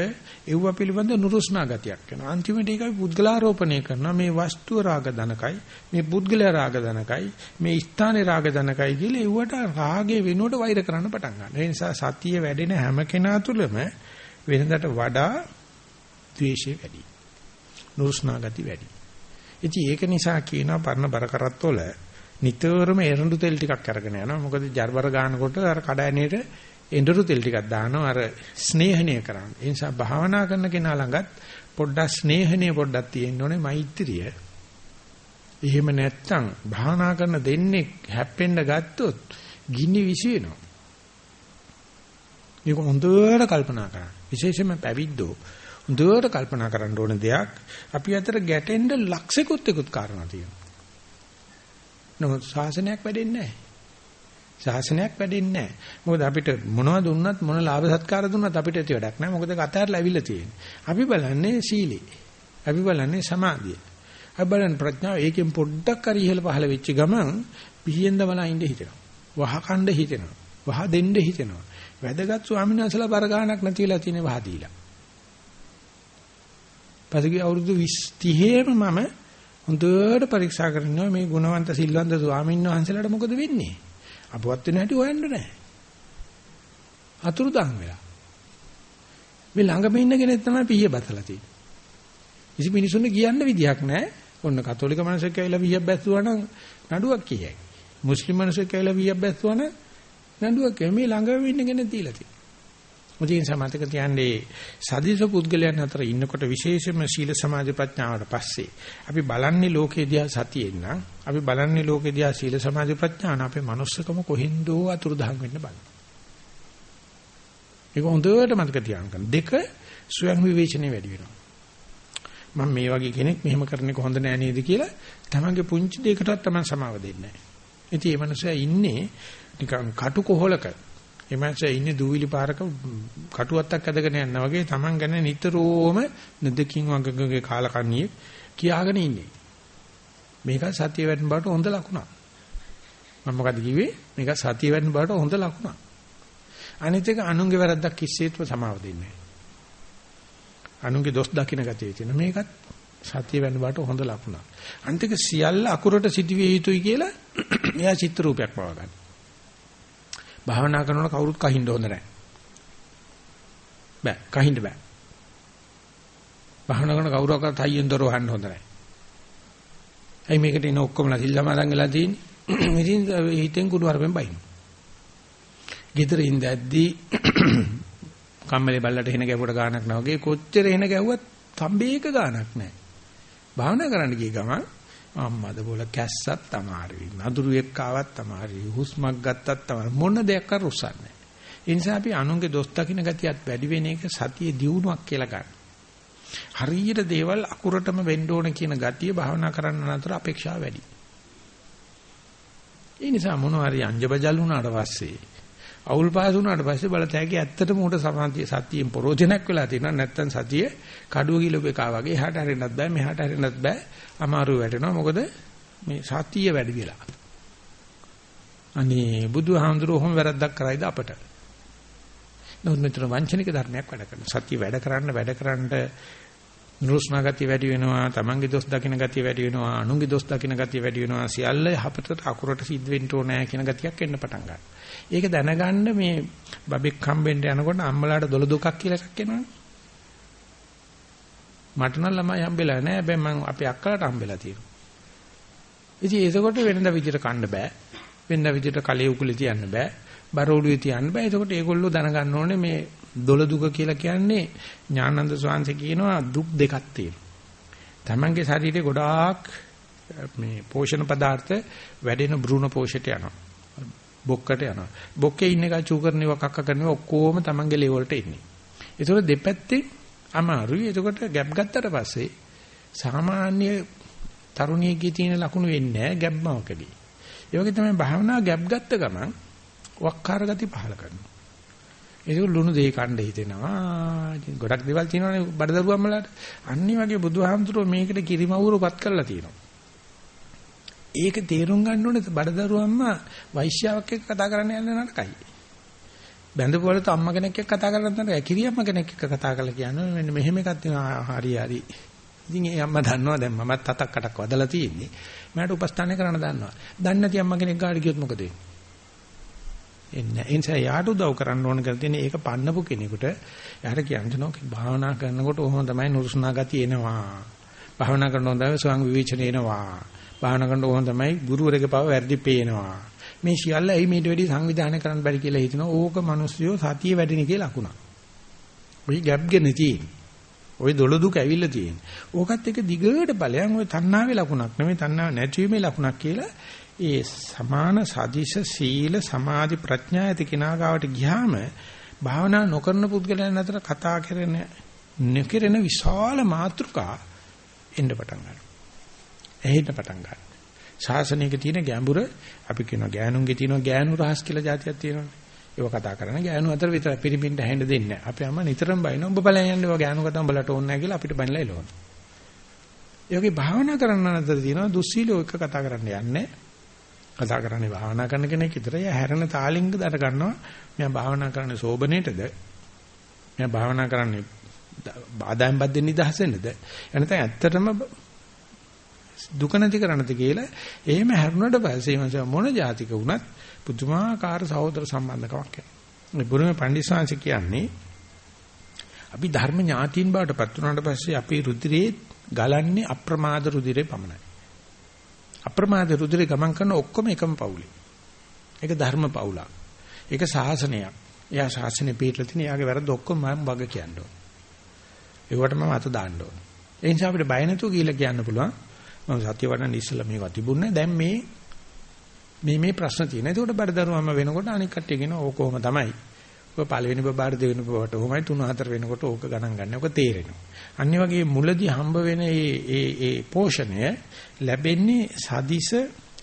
ඒව පිළිබඳ නුරුස්නා ගතියක් වෙනවා. අන්තිමට ඒකයි පුද්ගලාරෝපණය කරනවා මේ වස්තුව රාග ධනකයි මේ පුද්ගලයා රාග ධනකයි මේ ස්ථානේ රාග ධනකයි කියලා ඒවට රාගේ වෙනුවට වෛර කරන්න පටන් ගන්නවා. ඒ නිසා සතිය වැඩෙන හැම කෙනා තුළම වෙනදට වඩා ද්වේෂය වැඩි. නුරුස්නා ගති වැඩි. ඉතින් ඒක නිසා කියනවා පරණ බර කරත්තොල නිතරම එරඬු තෙල් ටිකක් අරගෙන යනවා. මොකද ජර්බර ගන්නකොට අර කඩෑනේට එඬරු තෙල් ටිකක් දානවා අර ස්නේහණය කරන්න. ඒ නිසා භාවනා කරන කෙනා ළඟත් පොඩ්ඩක් ස්නේහණය පොඩ්ඩක් තියෙන්න ඕනේ මෛත්‍රිය. එහෙම නැත්තම් භාවනා කරන දෙන්නේ හැප්පෙන්න ගත්තොත් ගිනි විසි වෙනවා. මේක හොඳට කල්පනා කරන්න. විශේෂයෙන්ම පැවිද්දෝ හොඳට කල්පනා කරන්න ඕන දෙයක් අපි අතර ගැටෙන්න ලක්ෂිකුත් එකුත් කාරණා තියෙනවා. නමුත් ශාසනයක් වැඩෙන්නේ නැහැ. ශාසනයක් වැඩෙන්නේ නැහැ. මොකද අපිට මොනවද දුන්නත් මොන ලාභ සත්කාර දුන්නත් අපිට ඇති වැඩක් නැහැ. මොකද කතාරලා ඇවිල්ලා තියෙන්නේ. අපි බලන්නේ සීලේ. අපි බලන්නේ සමාධිය. අපි බලන්නේ ප්‍රඥාව. ඒකෙන් පොඩ්ඩක් හරි ඉහළ පහළ වෙච්ච ගමන් පිහියෙන් දමලා ඉඳ හිතෙනවා. වහ කණ්ඩ හිතෙනවා. වහ දෙන්න හිතෙනවා. වැදගත් ස්වාමීන් වහන්සේලා බර ගාණක් නැතිලා තියෙන වහ දීලා. පසුගිය අවුරුදු 20 30ෙම මම හොඳට පරීක්ෂා කරනවා මේ ගුණවන්ත සිල්වන්ත ස්වාමීන් වහන්සේලාට මොකද වෙන්නේ? අපවත් වෙන හැටි හොයන්න නැහැ. අතුරුදහන් වෙලා. මේ ළඟම ඉන්න කෙනෙක් තමයි පිහිය බතලා තියෙන්නේ. කිසි මිනිසුන්ට කියන්න විදියක් නැහැ. ඔන්න කතෝලික මිනිස්සෙක් ඇවිල්ලා පිහියක් බැස්සුවා නම් නඩුවක් කියයි. මුස්ලිම් මිනිස්සෙක් ඇවිල්ලා පිහියක් බැස්සුවා නම් නඩුවක් මේ ළඟම ඉන්න කෙනෙක් දීලා තියෙනවා. මුදින් සමතක තියන්නේ සදිස පුද්ගලයන් අතර ඉන්නකොට විශේෂයෙන්ම සීල සමාධි ප්‍රඥාවට පස්සේ අපි බලන්නේ ලෝකේ දිහා සතියෙන් නම් අපි බලන්නේ ලෝකේ දිහා සීල සමාධි ප්‍රඥාන අපේ manussකම කොහෙන්දෝ අතුරුදහන් වෙන්න බලන. ඒක හොඳට මතක තියාගන්න. දෙක ස්වයං විවේචනයේ වැඩි වෙනවා. මම මේ වගේ කෙනෙක් මෙහෙම කරන්නේ කොහොඳ නෑ නේද කියලා තමන්ගේ පුංචි දෙයකටවත් තමන් සමාව දෙන්නේ නෑ. ඉතින් මේ මනුස්සයා ඉන්නේ නිකන් කටු කොහලක එමන්ස ඉන්නේ දූවිලි පාරක කටුවත්තක් ඇදගෙන යනවා වගේ Taman ගැන නිතරම නදකින් වගගේ කාලකන්ණිය කියාගෙන ඉන්නේ. මේක සතිය වැඩන බවට හොඳ ලකුණක්. මම මොකද කිව්වේ? මේක සතිය වැඩන බවට හොඳ ලකුණක්. අනිත් එක අනුන්ගේ වැරද්දක් කිසිසේත්ම සමාව දෙන්නේ නැහැ. අනුන්ගේ දොස් දකින්න ගතිය තියෙන මේකත් සතිය වෙන බාට හොඳ ලකුණක්. අන්තික සියල්ල අකුරට සිටිවිය යුතුයි කියලා එයා චිත්‍ර රූපයක් පවා ගන්න. භාවනා කරනකොට කවුරුත් කහින්න හොඳ නැහැ. බෑ කහින්න බෑ. භාවනා කරන කවුරක්වත් හයියෙන් දොර වහන්න හොඳ නැහැ. ඇයි මේකට ඉන්න ඔක්කොමලා සිල් සමාදන් වෙලා තියෙන්නේ? ඉතින් හිතෙන් කුඩු අරපෙන් බයින. ගෙදර ඉඳද්දී කම්මලේ බල්ලට එන ගැවුවට ගානක් නැහැ වගේ කොච්චර එන ගැව්වත් තඹේක ගානක් නැහැ. භාවනා කරන්න ගිය ගමන් අම්මද බෝල කැස්සත් තමාරුයි. නදුරුවෙක් ආවත් තමාරුයි. හුස්මක් ගත්තත් තමාරුයි. මොන දෙයක් කර රුසන්නේ. ඒ නිසා අපි අනුන්ගේ දොස් දකින්න ගතියත් වැඩි වෙන එක සතියේ දියුණුවක් කියලා ගන්න. හරියට දේවල් අකුරටම වෙන්න ඕන කියන ගතිය භාවනා කරන්න අතර අපේක්ෂාව වැඩි. ඒ නිසා මොනවා හරි අංජබජල් වුණාට පස්සේ අවුල් පාස් වුණාට පස්සේ බලතැකි ඇත්තටම උට සමාධිය සතියෙන් ප්‍රෝජනක් වෙලා තියෙනවා. නැත්තම් සතිය කඩුව කිලෝප එකා වගේ එහාට හරින්නත් බෑ මෙහාට හරින්නත් බෑ. අමාරු වැටෙනවා. මොකද මේ සතිය වැඩි වෙලා. අනේ බුදුහාමුදුරුවෝ ඔහොම වැරද්දක් කරයිද අපට? නමුත් මෙතන වංචනික ධර්මයක් වැඩ කරනවා. සතිය වැඩ කරන්න වැඩ කරන්න නුරුස්නා ගතිය වැඩි වෙනවා තමන්ගේ දොස් දකින්න ගතිය වැඩි වෙනවා අනුන්ගේ දොස් දකින්න ගතිය වැඩි වෙනවා. සියල්ල යහපතට අකුරට සිද්ධ වෙන්න ඕනෑ කියන ගතියක් එන්න පටන් ගන්නවා. ඒක දැනගන්න මේ බබෙක් හම්බෙන්න යනකොට අම්මලාට දොළ දුකක් කියලා එකක් එනවනේ. මට නම් ළමයි හම්බෙලා නැහැ. හැබැයි මම අපේ අක්කලාට හම්බෙලා තියෙනවා. ඉතින් ඒකකොට වෙනද විදිහට කන්න බෑ. වෙනද විදිහට කලේ උකුලේ තියන්න බෑ. බරෝළුවේ තියන්න බෑ. ඒකකොට ඒගොල්ලෝ දැනගන්න ඕනේ මේ දොළ දුක කියලා කියන්නේ ඥානන්ද ස්වාමීන් කියනවා දුක් දෙකක් තියෙනවා. තමන්ගේ ශරීරේ ගොඩාක් මේ පෝෂණ පදාර්ථ වැඩෙන භ්‍රූණ පෝෂයට යනවා. බොක්කට යනවා. බොක්කේ ඉන්න එක චූ කරනවා කක්ක කරනවා ඔක්කොම Tamange level වලට එන්නේ. ඒතකොට දෙපැත්තේ අමාරුයි. ඒකට ගැප් ගත්තට පස්සේ සාමාන්‍ය තරුණියකගේ තියෙන ලකුණු වෙන්නේ නැහැ ගැබ්මකදී. ඒ වගේ තමයි භාවනා ගැබ් ගත්ත ගමන් වක්කාර ගති පහල කරනවා. ඒක ලුණු දෙයි කණ්ඩ හිතෙනවා. ගොඩක් දේවල් තියෙනවානේ බඩදරුවම්මලාට. අනිත් වගේ බුදුහාමුදුරුවෝ මේකට කිරිමවුරුපත් කරලා තියෙනවා. ඒක තේරුම් ගන්න ඕනේ බඩදරුවම්ම වෛශ්‍යාවක් එක්ක කතා කරන්න යන නරකයි. බැඳපුවලත් අම්මා කෙනෙක් එක්ක කතා කරන්න නරකයි. කිරියම්ම කෙනෙක් එක්ක කතා කරලා කියන්නේ මෙන්න මෙහෙම එකක් තියෙනවා. හරි හරි. ඉතින් ඒ අම්මා දන්නවා දැන් මමත් තතක් කටක් වදලා තියෙන්නේ. මට උපස්ථානය කරන්න දන්නවා. දන්නේ නැති අම්මා කෙනෙක් ගාඩ ගියොත් මොකද වෙන්නේ? එන්නේ. ඒ නිසා යාට උදව් කරන්න ඕන කරලා තියෙන්නේ ඒක පන්නපු කෙනෙකුට යාට කියන්න භාවනා කරනකොට ඔහොම තමයි නුරුස්නා ගතිය එනවා. භාවනා කරනකොට තමයි ස්වං විවේචන එනවා. භාවනා කරනකොට ඕන තමයි ගුරුවරගේ පාව වැඩි පේනවා. මේ සියල්ල ඇයි මේට වැඩි සංවිධානය කරන්න බැරි කියලා හිතනවා. ඕක මිනිස්සුયો සතිය වැඩින කියලා ලකුණක්. ওই ගැප් ගෙන තියෙන්නේ. ওই දොළ දුක ඇවිල්ලා තියෙන්නේ. ඕකත් එක දිගට බලයන් ওই තණ්හාවේ ලකුණක් නෙමෙයි තණ්හාව නැතිවීමේ ලකුණක් කියලා ඒ සමාන සදිස සීල සමාධි ප්‍රඥා ඇති කිනාගාවට ගියාම භාවනා නොකරන පුද්ගලයන් අතර කතා කරන නොකිරෙන විශාල මාතෘකා එන්න පටන් ගන්නවා. එහෙට පටන් ගන්නවා. ශාසනයක තියෙන ගැඹුර අපි කියනවා ගෑනුන්ගේ තියෙනවා ගෑනු රහස් කියලා જાතියක් තියෙනවානේ. ඒව කතා කරන්නේ ගෑනු අතර විතර පිරිමින්ට හැෙන්න දෙන්නේ නැහැ. අපේ අම්මා නිතරම බයින උඹ බලයන් යන්නේ ඔය ගෑනු කතා උඹලට ඕනේ නැහැ කියලා අපිට බනිලා එළවන. ඒ වගේ භාවනා කරන්න අතර තියෙනවා දුස්සීලෝ එක කතා කරන්න යන්නේ. කතා කරන්නේ භාවනා කරන කෙනෙක් විතරයි. හැරෙන තාලින්ග දර ගන්නවා. මම භාවනා කරන්නේ සෝබනේටද? මම භාවනා කරන්නේ ආදායම් බද්දෙන් නිදහසෙන්නද? එනතන ඇත්තටම දුක නැති කරන්නද කියලා එහෙම හැරුණට පස්සේ මම මොන જાතික වුණත් පුදුමාකාර සහෝදර සම්බන්ධකමක් එනවා. මේ බුරුමේ පණ්ඩිස්වාංශ කියන්නේ අපි ධර්ම ඥාතීන් බවට පත් වුණාට පස්සේ අපේ රුධිරේ ගලන්නේ අප්‍රමාද රුධිරේ පමණයි. අප්‍රමාද රුධිරේ ගමන් කරන ඔක්කොම එකම පවුලේ. ඒක ධර්ම පවුලක්. ඒක ශාසනයක්. එයා ශාසනය පිළිපදින තියෙන එයාගේ වැරද්ද ඔක්කොම මම වග කියන්න ඕන. ඒකට මම අත දාන්න ඕන. ඒ නිසා අපිට බය නැතුව කියලා කියන්න පුළුවන්. මම සත්‍ය වඩන්න ඉස්සලා මේවා තිබුණේ. දැන් මේ මේ මේ ප්‍රශ්න තියෙනවා. ඒකට බඩදරුවම වෙනකොට අනික් කට්ටිය කියනවා ඕක කොහොම තමයි. ඔය පළවෙනි බබාට දෙවෙනි බබාට කොහොමයි තුන හතර වෙනකොට ඕක ගණන් ගන්න. ඕක තේරෙනවා. අනිත් වගේ මුලදී හම්බ වෙන මේ ඒ ඒ පෝෂණය ලැබෙන්නේ සදිස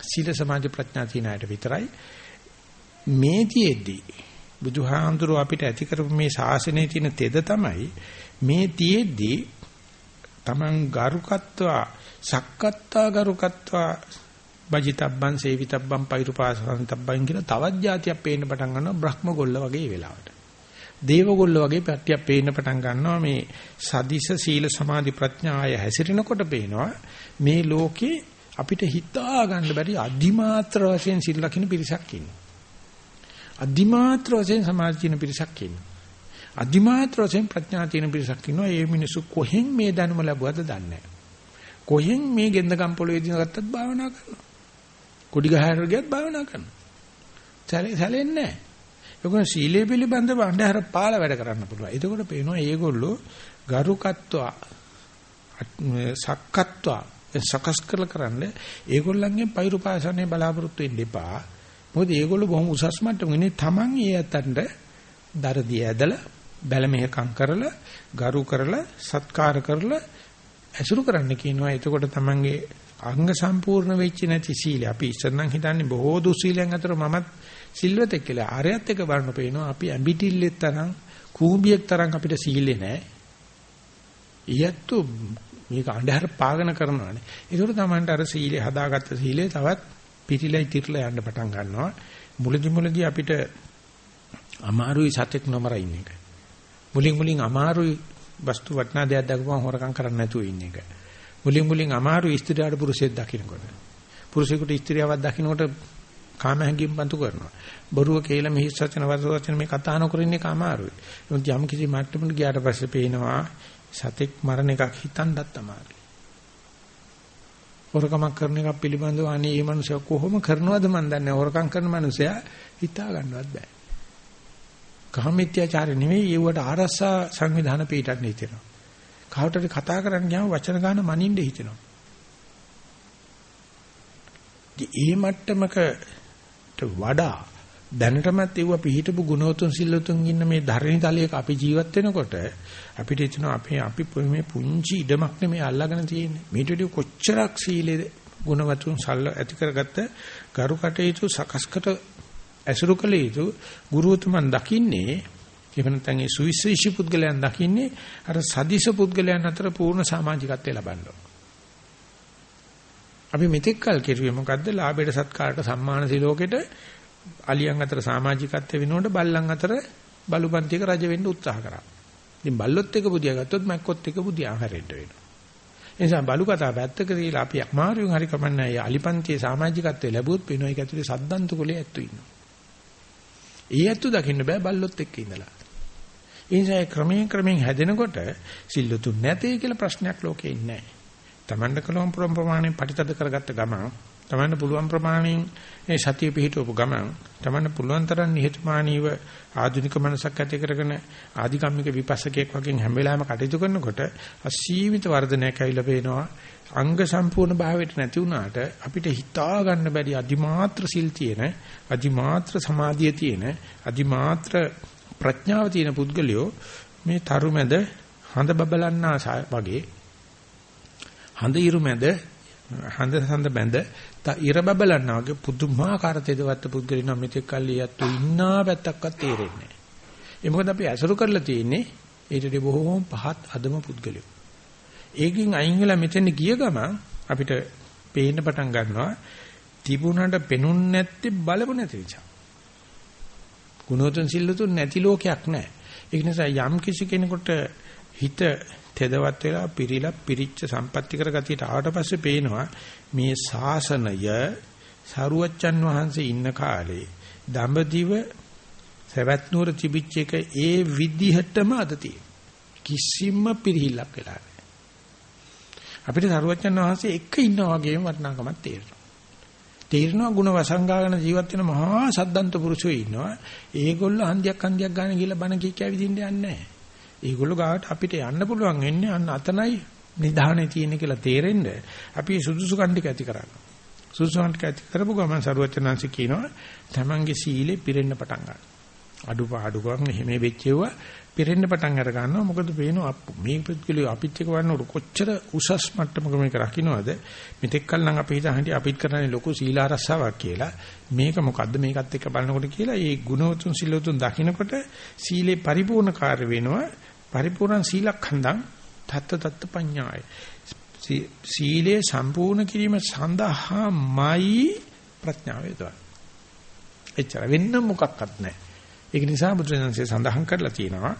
සීල සමාධි ප්‍රඥා තියන අයට විතරයි. මේ තියේදී බුදුහාඳුර අපිට ඇති කරපු මේ ශාසනයේ තියෙන තෙද තමයි මේ තියේදී Taman ගරුකත්වා සක්කත්තා ගරුකත්වා බජිතබ්බන් සේවිතබ්බන් පෛරුපාසන්තබ්බන් කියලා තවත් જાතියක් පේන්න පටන් ගන්නවා බ්‍රහ්ම ගොල්ල වගේ වෙලාවට. දේව ගොල්ල වගේ පැට්ටියක් පේන්න පටන් ගන්නවා මේ සදිස සීල සමාධි ප්‍රඥාය හැසිරෙනකොට පේනවා මේ ලෝකේ අපිට හිතා ගන්න බැරි අදිමාත්‍ර වශයෙන් සිල් ලකින පිරිසක් ඉන්නවා. අදිමාත්‍ර වශයෙන් සමාධි තියෙන පිරිසක් ඉන්නවා. අදිමාත්‍ර වශයෙන් ප්‍රඥා තියෙන පිරිසක් ඉන්නවා. ඒ මිනිස්සු කොහෙන් මේ දැනුම ලැබුවද දන්නේ නැහැ. කොහෙන් මේ ගෙන්දගම් පොළවේ දින ගත්තත් භාවනා කරනවා. කොඩි ගහකට ගියත් භාවනා කරනවා. සැලෙන්නේ නැහැ. ඒකෝ සීලය පිළිබඳව අන්ධහර පාල වැඩ කරන්න පුළුවන්. එතකොට පේනවා මේගොල්ලෝ ගරුකත්වා සක්කත්වා සකස් කරලා කරන්න ඒගොල්ලන්ගේ පෛරුපාසනේ බලාපොරොත්තු වෙන්න එපා. මොකද ඒගොල්ලෝ බොහොම උසස් මට්ටමේ තමන් ඒ අතන්ට දරදී ඇදලා බැලමෙහකම් කරලා ගරු කරලා සත්කාර කරලා ඇසුරු කරන්න කියනවා. එතකොට තමන්ගේ අංග සම්පූර්ණ වෙච්ච නැති සීලය. අපි ඉස්සරනම් හිතන්නේ බොහෝ දුස්සීලයන් අතර මමත් සිල්වතෙක් කියලා. ආරයත් එක බලන්න පේනවා අපි ඇඹිටිල්ලෙත් තරම් කූඹියෙක් තරම් අපිට සීලේ නැහැ. ඊයත්තු මේක අන්ධහර පාගන කරනවානේ. ඒකට තමයි අර සීලේ හදාගත්ත සීලේ තවත් පිටිලයි තිරලා යන්න පටන් ගන්නවා. මුලදි මුලදි අපිට අමාරුයි සතෙක් නොමර ඉන්න එක. මුලින් මුලින් අමාරුයි වස්තු වටනා දෙයක් දක්වපුවම හොරකම් කරන්න නැතුව ඉන්න එක. මුලින් මුලින් අමාරු ස්ත්‍රියට පුරුෂයෙක් දකින්නකොට. පුරුෂයෙකුට ස්ත්‍රියවක් දකින්නකොට කාම හැඟීම් බඳු කරනවා. බොරුව කියලා මෙහි සත්‍යන වචන මේ කතා නොකර ඉන්නේ කාමාරුයි. මොකද යම් කිසි මට්ටමකට ගියාට පස්සේ පේනවා සතෙක් මරණ එකක් හිතන්නත් අමාරුයි. හොරකමක් කරන එක පිළිබඳව අනේ මේ මනුස්සයා කොහොම කරනවද මන් දන්නේ හොරකම් කරන මනුස්සයා හිතා ගන්නවත් බෑ. කාමීත්‍යාචාරය නෙවෙයි ඒවට ආරස්සා සංවිධාන පිටක් නෙහිතෙනවා. කවුරුටද කතා කරන්න ගියාම වචන ගන්න මනින්න හිතෙනවා. ඒ මට්ටමකට වඩා දැනටමත් ඒව පිහිටපු ගුණවතුන් සිල්වතුන් ඉන්න මේ ධර්ණී තලයක අපි ජීවත් වෙනකොට අපිට එතන අපේ අපි මේ පුංචි ඉඩමක් නෙමෙයි අල්ලාගෙන තියෙන්නේ. මේට වඩා කොච්චරක් සීලේ ගුණවතුන් සල්ල ඇති කරගත්ත ගරු කටයුතු සකස්කට ඇසුරු කළ යුතු ගුරුතුමන් දකින්නේ එහෙම නැත්නම් ඒ සුවිශේෂී පුද්ගලයන් දකින්නේ අර සදිස පුද්ගලයන් අතර පූර්ණ සමාජිකත්වය ලබන්න අපි මෙතෙක් කල් කෙරුවේ මොකද්ද? ලාභයට සත්කාරට සම්මාන සිලෝකෙට අලියන් අතර සමාජිකත්වය වෙනකොට බල්ලන් අතර බලුපන්තියක රජ වෙන්න උත්සාහ කරා. ඉතින් බල්ලොත් එක බුදියා ගත්තොත් මැක්කොත් එක බුදියා හැරෙන්න වෙනවා. ඒ නිසා බලු කතා පැත්තක තියලා අපි අමාරුවෙන් හරි කමන්නේ අලිපන්තියේ සමාජිකත්වය ලැබුවොත් වෙනවා ඒක ඇතුලේ සද්දන්ත කුලයේ ඇත්තු ඉන්නවා. ඒ ඇත්තු දකින්න බෑ බල්ලොත් එක්ක ඉඳලා. ඒ නිසා ක්‍රමයෙන් ක්‍රමයෙන් හැදෙනකොට සිල්ලුතු නැtei කියලා ප්‍රශ්නයක් ලෝකේ ඉන්නේ නැහැ. Tamanda කලොම් ප්‍රමාණයෙන් පරිතද කරගත්ත ගමන් තමන්න පුළුවන් ප්‍රමාණයෙන් මේ සතිය පිහිටවපු ගමන් තමන්න පුළුවන් තරම් නිහතමානීව ආධුනික මනසක් ඇති කරගෙන ආධිකම්මික විපස්සකයක් වගේ හැම වෙලාවෙම කටයුතු කරනකොට අසීමිත වර්ධනයක් ඇවිල්ලා පේනවා. අංග සම්පූර්ණ භාවයට නැති වුණාට අපිට හිතා ගන්න බැරි අදිමාත්‍ර සිල් තියෙන අදිමාත්‍ර සමාධිය තියෙන අදිමාත්‍ර ප්‍රඥාව තියෙන පුද්ගලයෝ මේ තරුමැද හඳ බබලන්නා වගේ හඳ ඉරු මැද හඳ හඳ බැඳ ඉර බබලන්නා වගේ පුදුමාකාර තෙදවත්ත පුද්ගලින මෙතෙක් කල්ලි යත්තු ඉන්නා පැත්තක්වත් තේරෙන්නේ නැහැ. ඒ මොකද අපි ඇසුරු කරලා තියෙන්නේ ඊටදී බොහෝම පහත් අදම පුද්ගලයෝ. ඒකින් අයින් වෙලා මෙතන ගිය ගමන් අපිට පේන්න පටන් ගන්නවා තිබුණාට පෙනුන්නේ නැත්තේ බලපු නැති නිසා. ගුණෝතුන් සිල්ලුතුන් නැති ලෝකයක් නැහැ. ඒ නිසා යම් කිසි කෙනෙකුට හිත තෙදවත් වෙලා පිරිලා පිරිච්ච සම්පත්‍ති කර ගතියට ආවට පස්සේ පේනවා මේ ශාසනය සරුවච්චන් වහන්සේ ඉන්න කාලේ දඹදිව සවැත් නුවර තිබිච්ච එක ඒ විදිහටම අද කිසිම පිරිහිල්ලක් වෙලා නැහැ. අපිට සරුවච්චන් වහන්සේ එක ඉන්නා වගේම වටිනාකමක් තේරෙනවා. තේරෙනවා ಗುಣ වසංගාගෙන ජීවත් වෙන මහා සද්දන්ත පුරුෂයෝ ඉන්නවා. ඒගොල්ලෝ හන්දියක් හන්දියක් ගන්න ගිහලා බණ කී කැවිදින්න යන්නේ නැහැ. ඒගොල්ලෝ ගාවට අපිට යන්න පුළුවන් වෙන්නේ අන්න අතනයි නිධානයේ තියෙන කියලා තේරෙන්න අපි සුදුසු කණ්ඩික ඇති කරගන්න. සුදුසු කණ්ඩික ඇති කරපු ගමන් සරුවචනාංශ කියනවා තමන්ගේ සීලේ පිරෙන්න පටන් ගන්නවා. අඩුපාඩුකම් මෙහෙම වෙච්චේවා පිරෙන්න පටන් අර ගන්නවා. මොකද පේනවා මේ පුද්ගලයා අපිත් එක්ක වන්නකොට කොච්චර උසස් මට්ටමක මේක රකින්නවද? මෙතෙක් කල නම් අපි හිතන්නේ අපිත් කරන්නේ ලොකු සීල ආරස්සාවක් කියලා. මේක මොකද්ද මේකත් එක්ක බලනකොට කියලා මේ ගුණවතුන් සිල්වතුන් දකින්නකොට සීලේ පරිපූර්ණ කාර්ය වෙනවා. පරිපූර්ණ සීලඛණ්ඩං තත්ත තත්ත පඤ්ඤාය සීලේ සම්පූර්ණ කිරීම සඳහාමයි ප්‍රඥාව යොදවන්නේ. එච්චර වෙන්න මොකක්වත් නැහැ. ඒක නිසා බුදුරජාණන්සේ සඳහන් කරලා තියෙනවා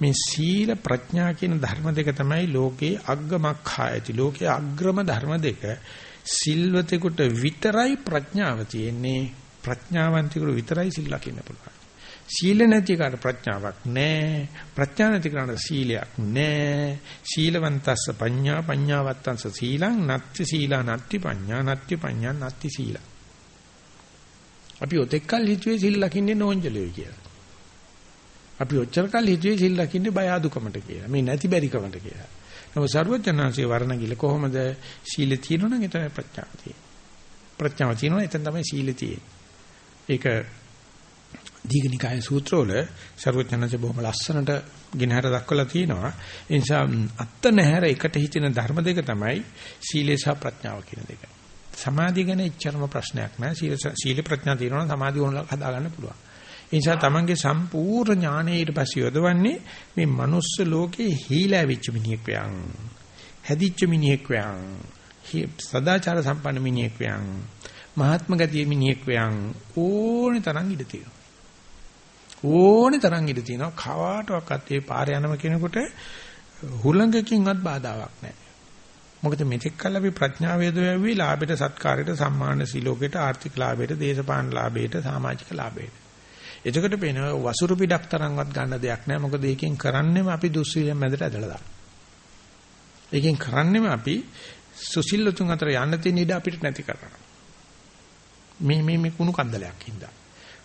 මේ සීල ප්‍රඥා කියන ධර්ම දෙක තමයි ලෝකේ අග්ගමක්ඛායති. ලෝකේ අග්‍රම ධර්ම දෙක සිල්වතෙකුට විතරයි ප්‍රඥාව තියෙන්නේ. ප්‍රඥාවන්තයෙකුට විතරයි සිල් ලකින්න පුළුවන්. සීල නැති කාට ප්‍රඥාවක් නැහැ. ප්‍රඥා නැති කාට සීලයක් නැහැ. සීලවන්තස්ස පඤ්ඤා පඤ්ඤාවත්තංස සීලං නත්ති සීලා නත්ති පඤ්ඤා නත්ති පඤ්ඤා නත්ති සීලා. අපි ඔතෙක්කල් හිතුවේ සිල් ලකින්නේ නෝන්ජලියෝ කියලා. අපි ඔච්චර කල් හිතුවේ සිල් ලකින්නේ බය අදුකමට කියලා. මේ නැති බැරිකමට කියලා. නමුත් සර්වඥාන්සේ වර්ණ ගිල කොහොමද සීල තියෙනවනම් එතන ප්‍රඥාව තියෙන්නේ. ප්‍රඥාව තියෙනවා එතන තමයි සීල තියෙන්නේ. ඒක දීඝනිකාය සූත්‍රවල ਸਰවඥාන්සේ බොහොම ලස්සනට ගෙනහැර දක්වලා තියෙනවා. ඒ නිසා අත්ත නැහැර එකට හිටින ධර්ම දෙක තමයි සීලය සහ ප්‍රඥාව කියන දෙක. සමාධිය ගැන එච්චරම ප්‍රශ්නයක් නෑ. සීල සීල ප්‍රඥා තියෙනවා නම් සමාධිය ඕනලා හදාගන්න පුළුවන්. ඒ නිසා තමන්ගේ සම්පූර්ණ ඥානය ඊට පස්සේ යොදවන්නේ මේ මනුස්ස ලෝකේ හීලා වෙච්ච මිනිහෙක් වයන්. හැදිච්ච මිනිහෙක් වයන්. සදාචාර සම්පන්න මිනිහෙක් වයන්. මහත්ම ගතිය මිනිහෙක් වයන් ඕනේ තරම් ඉඩ තියෙනවා. ඕනේ තරම් ඉඳ තියෙනවා කවාටවත් ඒ පාරේ යනම කෙනෙකුට හුලඟකින්වත් බාධාවක් නැහැ. මොකද මෙතෙක් කල් අපි ප්‍රඥාව වේදෝයවි ලාභයට සත්කාරයට සම්මාන සිලෝකයට ආර්ථික ලාභයට දේශපාලන ලාභයට සමාජික ලාභයට. එතකොට පේනවා වසුරු පිටක් තරම්වත් ගන්න දෙයක් නැහැ. මොකද ඒකෙන් කරන්නේම අපි දුස්සීලෙන් මැදට ඇදලා දානවා. ඒකෙන් කරන්නේම අපි සුසිල්ලතුන් අතර යන්න තියෙන ඉඩ අපිට නැති කරනවා. මේ මේ මේ කුණු කන්දලයක් හින්දා.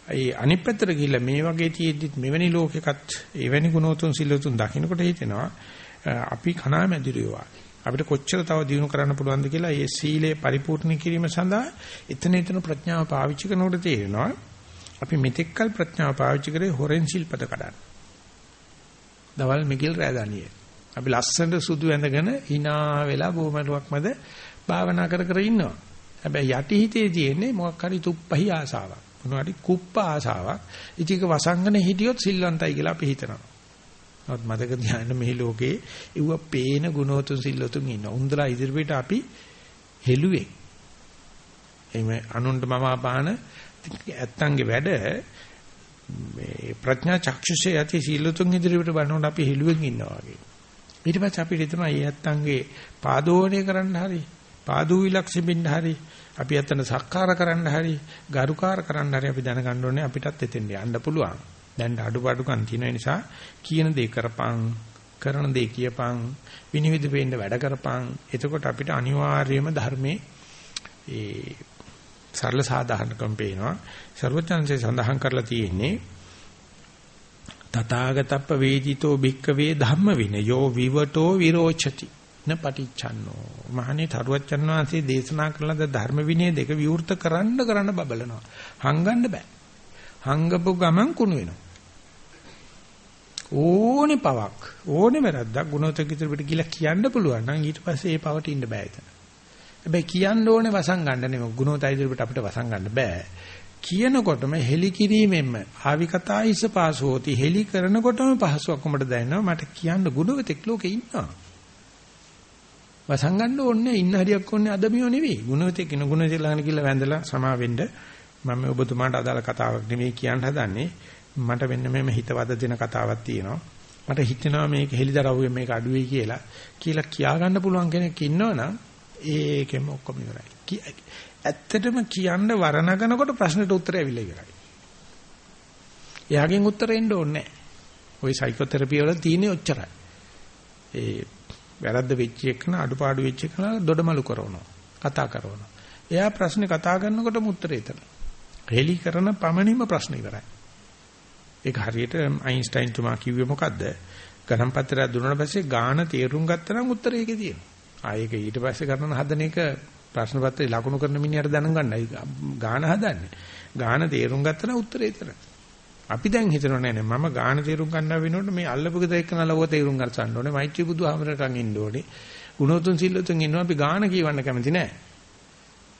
ඒ අනිත් පැත්තට ගිහිල්ලා මේ වගේ තියෙද්දිත් මෙවැනි ලෝකයකත් එවැනි ගුණෝතුන් සිල්ලුතුන් දකින්නකොට හිතෙනවා අපි කණා මැදිරියවා අපිට කොච්චර තව දිනු කරන්න පුළුවන්ද කියලා ඒ සීලය පරිපූර්ණ කිරීම සඳහා එතන එතන ප්‍රඥාව පාවිච්චි කරනකොට තේරෙනවා අපි මෙතෙක්කල් ප්‍රඥාව පාවිච්චි කරේ හොරෙන් ශිල්පද කඩන්න. දවල් මිගිල් රෑදානියේ. අපි ලස්සනට සුදු ඇඳගෙන hina වෙලා බොමලුවක් මැද භාවනා කර කර ඉන්නවා. හැබැයි යටි හිතේ තියෙන්නේ මොකක් හරි තුප්පහි ආසාවක්. මොනවාරි කුප්ප ආසාවක්. ඉතික වසංගන හිටියොත් සිල්වන්තයි කියලා අපි හිතනවා. නමුත් මතක තියාගන්න මේ ලෝකේ ඉව පේන ගුණෝතුන් සිල්ලතුන් ඉන්නවා. උන්දලා ඉදිරියට අපි හෙළුවේ. එimhe අනුන්ට මම අපාන ඇත්තන්ගේ වැඩ මේ ප්‍රඥා චක්ෂුෂේ යති සීලතුන් ඉදිරියට බලනකොට අපි හෙළුවෙන් ඉන්නවා වගේ. ඊට පස්සේ අපිට හිතනවා මේ ඇත්තන්ගේ පාදෝණය කරන්න හරි පාදූ විලක්ෂින්න හරි අපි ඇත්තන සක්කාර කරන්න හරි ගරුකාර කරන්න හරි අපි දැනගන්න ඕනේ අපිටත් එතෙන් යන්න පුළුවන්. දැන් අඩුපාඩුකම් තියෙන නිසා කියන දේ කරපං කරන දේ කියපං විනිවිද වෙන්න වැඩ කරපං එතකොට අපිට අනිවාර්යයෙන්ම ධර්මයේ ඒ සරල සාධාරණකම් පේනවා. ਸਰවඥාන්සේ සඳහන් කරලා තියෙන්නේ තථාගතප්ප වේදිතෝ භික්කවේ ධම්ම විනයෝ විවටෝ විරෝචති. න පටිච්චන්නෝ. මහණේ තරුවච්චන් වහන්සේ දේශනා කළද ධර්ම විනය දෙක විවෘත කරන්න කරන්න බබලනවා. හංගන්න බෑ. හංගපු ගමන් කුණු වෙනවා. ඕනේ පවක් ඕනේ වැරද්දක් ගුණෝතක ඉදිරියට කියලා කියන්න පුළුවන් නම් ඊට පස්සේ ඒ පවට ඉන්න බෑ එතන. හැබැයි කියන්න ඕනේ වසන් ගන්න නෙමෙයි ගුණෝතය ඉදිරියට අපිට වසන් ගන්න බෑ. කියනකොටම හෙලි කිරීමෙන්ම ආවි කතා ඉස පාසෝති හෙලි කරනකොටම පහසුවක් කොමඩ දැනෙනවා මට කියන්න ගුණවතෙක් ලෝකේ ඉන්නවා. වසන් ගන්න ඕනේ ඉන්න හරියක් ඕනේ අද මියෝ නෙවෙයි. ගුණවතෙක් නුගුණවතෙක් ළඟන කියලා වැඳලා සමා වෙන්න මම ඔබතුමාට අදාළ කතාවක් නෙවෙයි කියන්න හදන්නේ. මට වෙන්න මෙහෙම හිතවද දෙන කතාවක් තියෙනවා. මට හිතෙනවා මේක හෙලිදරව්වේ මේක අඩුවේ කියලා කියලා කියා ගන්න පුළුවන් කෙනෙක් ඉන්නවනම් ඒකෙම ඔක්කොම ඉවරයි. ඇත්තටම කියන්න වරණගෙනකොට ප්‍රශ්නෙට උත්තරය අවිල ඉවරයි. එයාගෙන් උත්තර එන්න ඕනේ නැහැ. ওই සයිකෝതെරපි වල තියෙන්නේ ඔච්චරයි. ඒ වැරද්ද වෙච්ච එකන අඩුපාඩු වෙච්ච එකන දොඩමලු කරනවා. කතා කරනවා. එයා ප්‍රශ්නේ කතා කරනකොටම උත්තරේ එතන. හෙලි කරන පමණින්ම ප්‍රශ්න ඉවරයි. ඒක හරියට අයින්ස්ටයින් තුමා කිව්වේ මොකද්ද? ගණන් පත්‍රය දුන්නාට පස්සේ ගාන තේරුම් ගත්තා නම් උත්තරේ ඒකේ තියෙනවා. ආයෙක ඊට පස්සේ කරන හදන එක ප්‍රශ්න පත්‍රේ ලකුණු කරන මිනිහට දැනගන්නයි ගාන හදන්නේ. ගාන තේරුම් ගත්තා නම් උත්තරේ එතන. අපි දැන් හිතනවා නෑ නෑ මම ගාන තේරුම් ගන්නවා වෙනකොට මේ අල්ලපු ගෙදර එක්ක නලව තේරුම් ගන්න ඕනේ මෛත්‍රී බුදුහාමරටන් ඉන්න ඕනේ. ගුණෝතුන් සිල්ලුතුන් ඉන්නවා අපි ගාන කියවන්න කැමති නෑ.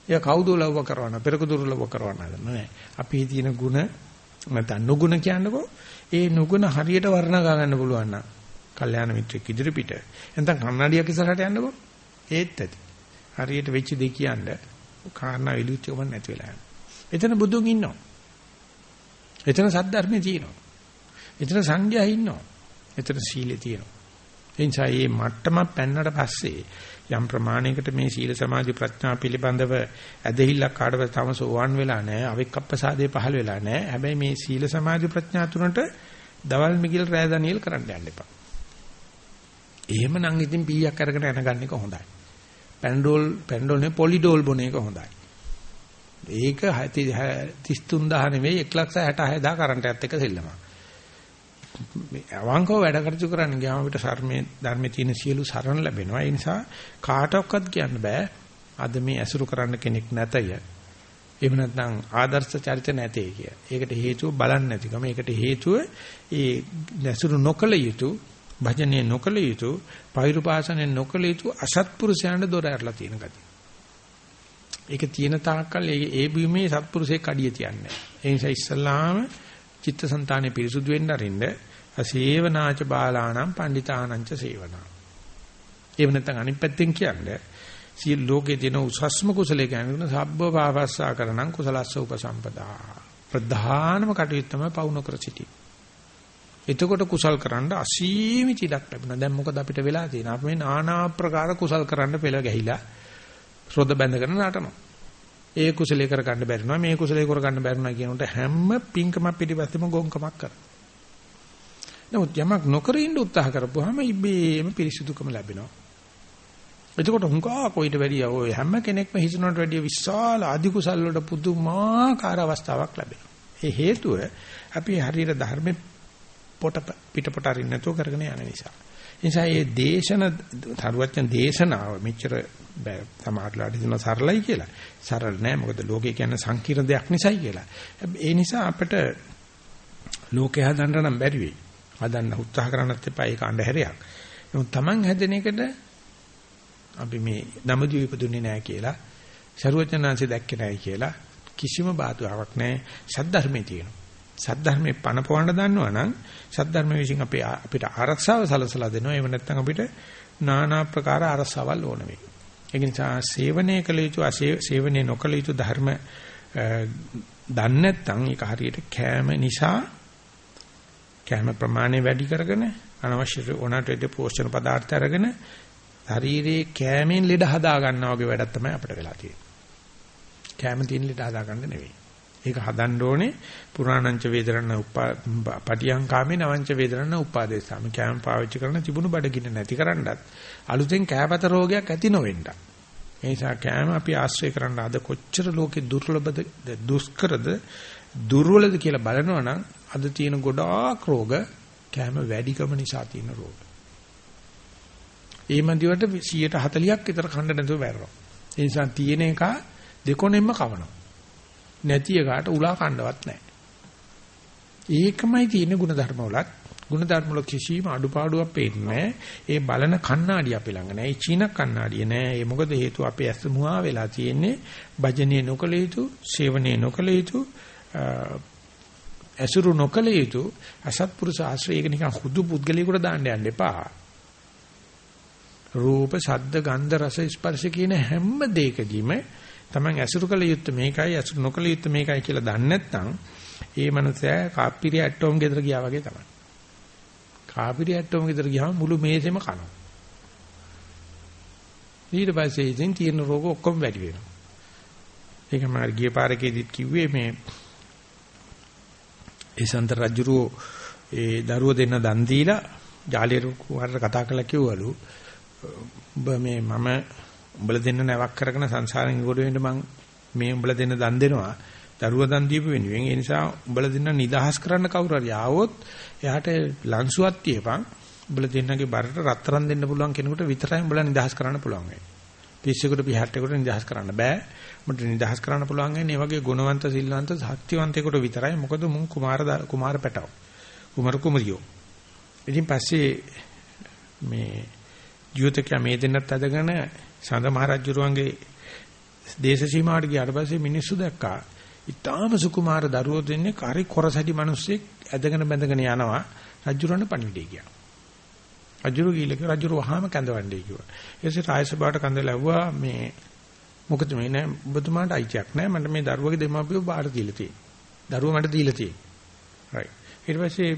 එයා කවුද ලව්ව කරවන්න පෙරක දුර ලව්ව කරවන්න හදන නෑ. අපි තියෙන ಗುಣ නැත්නම් නුගුණ කියන්නකෝ ඒ නුගුණ හරියට වර්ණගා ගන්න පුළුවන් නම් කල්යාණ මිත්‍රෙක් ඉදිරි පිට. නැත්නම් කන්නඩියක් ඉස්සරහට යන්නකෝ. ඒත් ඇති. හරියට වෙච්ච දෙය කියන්න කාරණා විලුච්චකම නැති වෙලා යනවා. එතන බුදුන් ඉන්නවා. එතන සද්ධර්මයේ තියෙනවා. එතන සංඝයා ඉන්නවා. එතන සීලේ තියෙනවා. ඒ නිසා මේ මට්ටම පැන්නට පස්සේ යම් ප්‍රමාණයකට මේ සීල සමාධි ප්‍රඥා පිළිබඳව ඇදහිල්ලක් කාටවත් තම සෝවන් වෙලා නැහැ. අවික්කප්පසාදේ පහළ වෙලා නැහැ. හැබැයි මේ සීල සමාධි ප්‍රඥා තුනට දවල් මිගිල් රෑ දනියල් කරන්න යන්න එපා. එහෙමනම් ඉතින් පීයක් අරගෙන යනගන්න එක හොඳයි. පැන්ඩෝල් පැන්ඩෝල් නේ පොලිඩෝල් බොන එක හොඳයි. ඒක 33000 නෙවෙයි 166000 කරන්ට් එකත් එක්ක සෙල්ලමක්. මේ අවංකව වැඩ කටයුතු කරන්න ගියාම අපිට සර්මයේ ධර්මයේ තියෙන සියලු සරණ ලැබෙනවා. ඒ නිසා කාටවත් කියන්න බෑ අද මේ ඇසුරු කරන්න කෙනෙක් නැතය. එහෙම නැත්නම් ආදර්ශ චරිත නැtei කිය. ඒකට හේතුව බලන්නේ නැතිකම. ඒකට හේතුව ඒ ඇසුරු නොකල යුතු භජනේ නොකල යුතු පෛරුපාසනේ නොකල යුතු අසත්පුරුෂයන්ට දොර ඇරලා තියෙන ගතිය. ඒක තියෙන තාක්කල් ඒ ඒ බීමේ සත්පුරුෂයෙක් අඩිය තියන්නේ. ඒ නිසා ඉස්සල්ලාම චිත්තසංතානෙ පිරිසුදු වෙන්න අරින්න අසේවනාච බාලාණං පණ්ඩිතානංච සේවනා. එහෙම නැත්නම් අනිත් පැත්තෙන් කියන්නේ සිය ලෝකේ තියෙන උසස්ම කුසලයේ කියන්නේ සබ්බ පාපස්සා කරණං කුසලස්ස උපසම්පදා. ප්‍රධානම කටයුත්ත තමයි පවුන කර සිටි. එතකොට කුසල් කරන්න අසීමිත ඉඩක් ලැබෙනවා. දැන් මොකද අපිට වෙලා තියෙන්නේ? අපි මේ নানা ආකාර කුසල් කරන්න පෙළ ගැහිලා රොද බැඳගෙන නටනවා. ඒ කුසලයේ කර ගන්න බැරිනවා මේ කුසලයේ කර ගන්න බැරිනවා කියනකොට හැම පිංකමක් පිටිපස්සෙම ගොංකමක් කරනවා. නමුත් යමක් නොකර ඉන්න උත්සාහ කරපුවාම ඉබේම පිරිසුදුකම ලැබෙනවා. එතකොට හුඟා කොයිට වැඩිය ඔය හැම කෙනෙක්ම හිතනට වැඩිය විශාල ආදි කුසල් වලට පුදුමාකාර අවස්ථාවක් ලැබෙනවා. ඒ හේතුව අපි හරියට ධර්මෙ පොට පිටපොට අරින්න නැතුව කරගෙන යන නිසා. නිසා මේ දේශන තරුවචන දේශනාව මෙච්චර සමාජලාට දෙන සරලයි කියලා. සරල නෑ මොකද ලෝකේ කියන්නේ සංකීර්ණ දෙයක් නිසායි කියලා. ඒ නිසා අපිට ලෝකේ හදන්න නම් බැරි වෙයි. හදන්න උත්සාහ කරන්නත් එපා ඒක අන්ධහැරයක්. නමුත් Taman හැදෙන එකට අපි මේ නමදිව ඉපදුනේ නෑ කියලා සරුවචනාංශය දැක්කේ නෑ කියලා කිසිම බාධාවක් නෑ සද්ධර්මයේ තියෙනවා. සද්ධර්මයේ පණ පොවන්න දන්නවා නම් සද්ධර්මයේ විසින් අපේ අපිට ආරක්ෂාව සලසලා දෙනවා. එහෙම නැත්නම් අපිට নানা ප්‍රකාර ආරක්ෂාවල් ඕන වෙයි. ඒ නිසා සේවනයේ කළ යුතු අසේවනයේ නොකළ යුතු ධර්ම දන්නේ නැත්නම් ඒක හරියට කෑම නිසා කෑම ප්‍රමාණය වැඩි කරගෙන අනවශ්‍ය ඕනට වේද පෝෂණ පදාර්ථ අරගෙන ශරීරයේ කෑමෙන් ලෙඩ හදා ගන්නවා වගේ වැඩක් තමයි අපිට වෙලා තියෙන්නේ. කෑම තියෙන ලෙඩ හදා ගන්න නෙවෙයි. ඒක හදන්න ඕනේ පුරාණංච වේදරණ උපා පටියංකාමේ නවංච වේදරණ උපාදේශාම කෑම පාවිච්චි කරන තිබුණු බඩගින්න නැති කරන්නත් අලුතෙන් කෑපත රෝගයක් ඇති නොවෙන්න. ඒ නිසා කෑම අපි ආශ්‍රය කරන්න අද කොච්චර ලෝකේ දුර්ලභද දුෂ්කරද දුර්වලද කියලා බලනවා නම් අද තියෙන ගොඩාක් රෝග කෑම වැඩිකම නිසා තියෙන රෝග. ඒ මන්දිවට 140ක් විතර කන්න නැතුව වැරෙනවා. ඒ නිසා තියෙන එක දෙකොනෙන්ම කවනවා. නැති එකට උලා කණ්ඩවත් නැහැ. ඒකමයි තියෙන ಗುಣධර්ම වලත්. ಗುಣධර්ම වල කිසිම අඩුපාඩුවක් පේන්නේ ඒ බලන කණ්ණාඩිය අපි ළඟ නැහැ. ඒ චීන කණ්ණාඩිය නැහැ. ඒ මොකද හේතුව අපේ ඇස් මුවා වෙලා තියෙන්නේ භජනීය නොකල යුතු, සේවනීය නොකල යුතු, ඇසුරු නොකල යුතු අසත්පුරුෂ ආශ්‍රය ඒක නිකන් හුදු පුද්ගලයෙකුට දාන්න යන්න එපා. රූප, ශබ්ද, ගන්ධ, රස, ස්පර්ශ කියන හැම දෙයකදීම Taman ඇසුරු කළ යුත්තේ මේකයි, ඇසුරු නොකළ යුත්තේ මේකයි කියලා දන්නේ නැත්නම් ඒ මනුස්සයා කාප්පිරිය ඇටෝම් ගෙදර ගියා වගේ තමයි. කාපිරිය ඇටෝම් ගෙදර ගියාම මුළු මේසෙම කනවා. ඊට පස්සේ ඉතින් තියෙන රෝග ඔක්කොම වැඩි වෙනවා. ඒක මම ගිය පාරකේදීත් කිව්වේ මේ ඒ සන්ත රජුරෝ ඒ දරුව දෙන්න දන් දීලා ජාලිය කුමාරට කතා කරලා කිව්වලු ඔබ මේ මම උඹලා දෙන්න නැවක් කරගෙන සංසාරෙන් ගොඩ වෙන්න මං මේ උඹලා දෙන්න දන් දෙනවා. දරුව දන් දීපු වෙනුවෙන් ඒ නිසා උඹලා දෙන්න නිදහස් කරන්න කවුරු හරි ආවොත් එයාට ලන්සුවක් තියපන්. උඹලා දෙන්නගේ බරට රත්තරන් දෙන්න පුළුවන් කෙනෙකුට විතරයි උඹලා නිදහස් කරන්න පුළුවන් වෙන්නේ. පිස්සෙකුට පිහට්ටෙකුට නිදහස් කරන්න බෑ. මට නිදහස් කරන්න පුළුවන් වෙන්නේ මේ වගේ ගුණවන්ත සිල්වන්ත සත්‍යවන්තයෙකුට විතරයි. මොකද මුන් කුමාර කුමාර පැටව. කුමාර කුමරියෝ. ඉතින් පස්සේ මේ ජීවිතකයා මේ දෙන්නත් අදගෙන සඳ මහරජුරුවන්ගේ දේශ සීමාවට ගියාට පස්සේ මිනිස්සු දැක්කා. ඊටාම සුකුමාර දරුවෝ දෙන්නේ කරි කොරසැටි මිනිස්සෙක් ඇදගෙන බැඳගෙන යනවා රජුරණ පණිවිඩය ගියා. රජුරු ගිලක රජුරු වහාම කැඳවන්නේ කිව්වා. ඊටසේ රාජසභාවට කැඳවලා ඇහුවා මේ මොකද මේ නෑ ඔබතුමාට අයිතියක් නෑ මට මේ දරුවගේ දෙමාපියෝ බාර දීලා තියෙන්නේ. දරුවා මට දීලා තියෙන්නේ. right. ඊට පස්සේ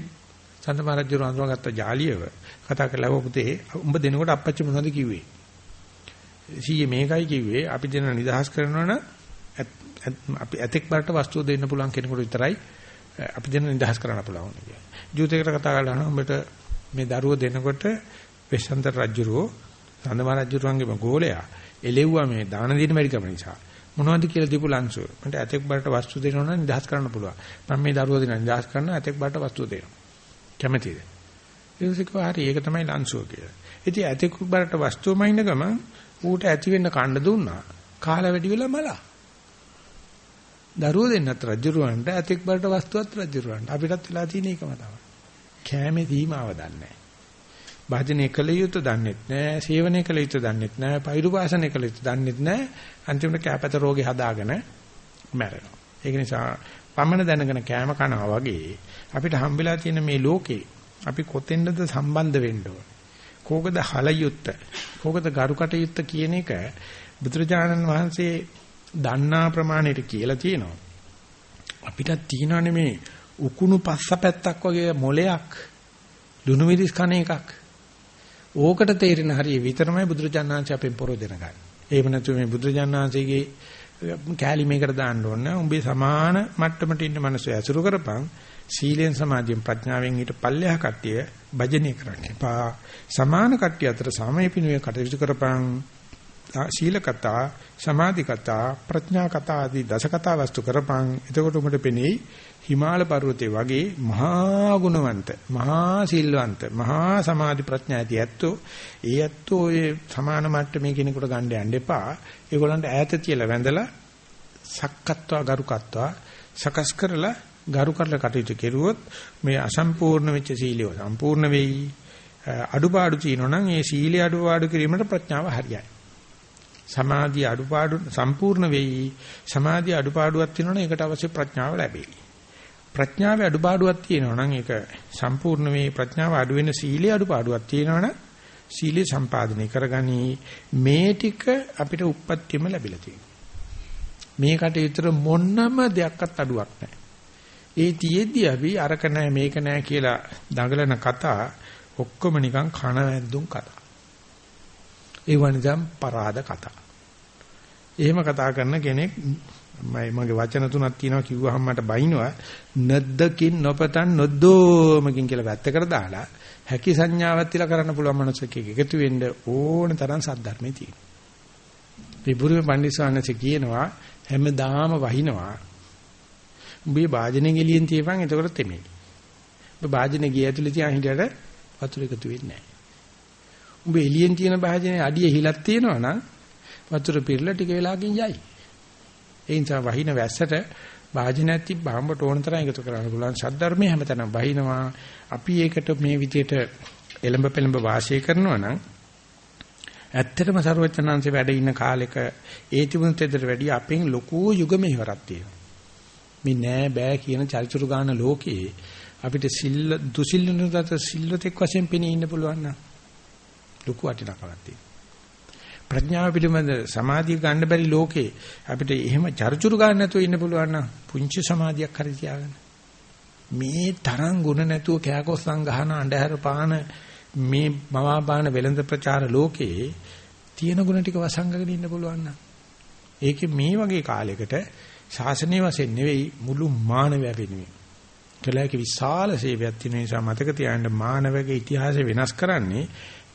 සඳ මහරජුරු අඳුරගත්ත ජාලියව කතා කළා පුතේ උඹ දෙනකොට අපච්චි මොනවද කිව්වේ? සීයේ මේකයි කිව්වේ අපි දෙන නිදහස් කරනවනම් අපි ඇතෙක් බරට වස්තුව දෙන්න පුළුවන් කෙනෙකුට විතරයි අපි දෙන නිදහස් කරන්න පුළුවන් කියන්නේ. ජූතේකට කතා කරලා උඹට මේ දරුව දෙනකොට වෙස්සන්තර රජුරෝ සඳමා රජුරුවන්ගේම ගෝලයා එලෙව්වා මේ දාන දෙන්න බැරි කම නිසා. මොනවද කියලා දීපු ලංසුව. මට ඇතෙක් බරට වස්තු දෙනවනම් නිදහස් කරන්න පුළුවන්. මම මේ දරුව දෙන නිදහස් කරන ඇතෙක් බරට වස්තු දෙනවා. කැමතිද? ඊට පස්සේ හරි ඒක තමයි ලංසුව කියලා. ඉතින් ඇතෙක් බරට වස්තුව මයින්න ගමන් ඌට ඇති වෙන්න කන්න දුන්නා. කාලා වැඩි වෙලා මලා. දරුවෝ දෙන්නත් රජුරවන්ට ඇතෙක් බරට වස්තුවත් රජුරවන්ට. අපිටත් වෙලා තියෙන එකම තමයි. කෑමේ සීමාව දන්නේ නැහැ. භාජනය කළ යුතු දන්නෙත් නැහැ, සේවනය කළ යුතු දන්නෙත් නැහැ, පෛරුපාසනය කළ යුතු දන්නෙත් නැහැ. අන්තිමට කැපත රෝගේ හදාගෙන මැරෙනවා. ඒක නිසා පමණ දැනගෙන කෑම කනවා වගේ අපිට හම්බෙලා තියෙන මේ ලෝකේ අපි කොතෙන්ද සම්බන්ධ වෙන්න ඕන? කෝකද හලයුත්ත කෝකද ගරුකටයුත්ත කියන එක බුදුරජාණන් වහන්සේ දන්නා ප්‍රමාණයට කියලා තියෙනවා අපිටත් තියෙනවානේ මේ උකුණු පස්සපැත්තක් වගේ මොලයක් දුනු මිරිස් කන එකක් ඕකට තේරෙන හරිය විතරමයි බුදුරජාණන් වහන්සේ අපෙන් පොරොදෙන ගන්න. එහෙම නැතු මේ බුදුරජාණන් වහන්සේගේ කෑලි මේකට දාන්න ඕන. උඹේ සමාන මට්ටමට ඉන්න මිනිස්සු ඇසුරු කරපන් සීලෙන් සමාධියෙන් ප්‍රඥාවෙන් ඊට පල්ලෙහා කට්ටිය භජනය කරන්න එපා. සමාන කට්ටිය අතර සමය පිනුවේ කටයුතු කරපන්. සීල කතා, සමාධි කතා, ප්‍රඥා කතා ආදී දස කතා වස්තු කරපන්. එතකොට උඹට පෙනෙයි හිමාල පර්වතේ වගේ මහා ගුණවන්ත, මහා සිල්වන්ත, මහා සමාධි ප්‍රඥා ඇති ඇත්තෝ ඒ ඇත්තෝ ඒ සමාන මට්ටමේ කෙනෙකුට ගන්න යන්න එපා. ඒගොල්ලන්ට ඈත තියලා වැඳලා සක්කත්වා ගරුකත්වා සකස් කරලා ගරු කරලා කටයුතු කෙරුවොත් මේ අසම්පූර්ණ වෙච්ච සීලය සම්පූර්ණ වෙයි. අඩුපාඩු තියෙනවා නම් ඒ සීලය අඩුපාඩු කිරීමට ප්‍රඥාව හරියයි. සමාධිය අඩුපාඩු සම්පූර්ණ වෙයි. සමාධිය අඩුපාඩුවක් තියෙනවා නම් ඒකට අවශ්‍ය ප්‍රඥාව ලැබෙයි. ප්‍රඥාවේ අඩුපාඩුවක් තියෙනවා නම් ඒක සම්පූර්ණ මේ ප්‍රඥාව අඩු වෙන සීලේ අඩුපාඩුවක් තියෙනවා නම් සීලේ සම්පාදනය කරගනි මේ ටික අපිට උප්පත්තියම ලැබිලා තියෙනවා. මේකට විතර මොන්නම දෙයක්වත් අඩුවක් නැහැ. ඒ තියේදී අපි අරක නැහැ මේක නැහැ කියලා දඟලන කතා ඔක්කොම නිකන් කන වැද්දුම් කතා. ඒ වනිදම් පරාද කතා. එහෙම කතා කරන කෙනෙක් මගේ වචන තුනක් තියෙනවා කිව්වහම මට බයිනවා නද්දකින් නොපතන් නොද්දෝමකින් කියලා වැත්තකට දාලා හැකි සංඥාවක් තියලා කරන්න පුළුවන් මනුස්සයෙක් එකතු වෙන්න ඕන තරම් සද්ධර්මයේ තියෙනවා. මේ බුරුමේ පඬිස්සවන්නසේ කියනවා හැමදාම වහිනවා. උඹේ වාජනේ ගෙලියෙන් තියපන් එතකොට තෙමෙයි. උඹ වාජනේ ගිය ඇතුලේ තියන් හිටියට වතුර එකතු වෙන්නේ නැහැ. උඹ එළියෙන් තියෙන වාජනේ අඩිය හිලක් තියෙනවා නම් වතුර පිරලා ටික වෙලාවකින් යයි. ඒ නිසා වහින වැස්සට වාජනයක් තිබ්බාම ඕන තරම් එකතු කරන්න පුළුවන්. සද්ධර්මයේ හැමතැනම වහිනවා. අපි ඒකට මේ විදිහට එළඹ පෙළඹ වාසය කරනවා නම් ඇත්තටම ਸਰවචනංශේ වැඩ ඉන්න කාලෙක ඒ තිබුණු තෙදට වැඩිය අපෙන් ලොකු යුග මෙහෙවරක් තියෙනවා. මේ නෑ බෑ කියන චරිචුරු ගාන ලෝකේ අපිට සිල් දුසිල්ලුනට සිල්ලතෙක් වශයෙන් පෙනී ඉන්න පුළුවන් නම් ලොකු වටිනාකමක් තියෙනවා. ප්‍රඥාව පිළිබඳ සමාධිය ගන්න බැරි ලෝකේ අපිට එහෙම චරිචුරු ගන්න නැතුව ඉන්න පුළුවන් නම් පුංචි සමාධියක් හරි තියාගන්න. මේ තරම් ගුණ නැතුව කෑකොස්සන් ගහන අඳුර පාන මේ මවාපාන වෙළඳ ප්‍රචාර ලෝකේ තියෙන ගුණ ටික වසංගගෙන ඉන්න පුළුවන් නම් ඒකේ මේ වගේ කාලයකට ශාසනීය වශයෙන් නෙවෙයි මුළු මානවය වෙනුවෙන් කලයක විශාල සේවයක් තියෙන නිසා මතක තියාගන්න මානවගේ ඉතිහාසය වෙනස් කරන්නේ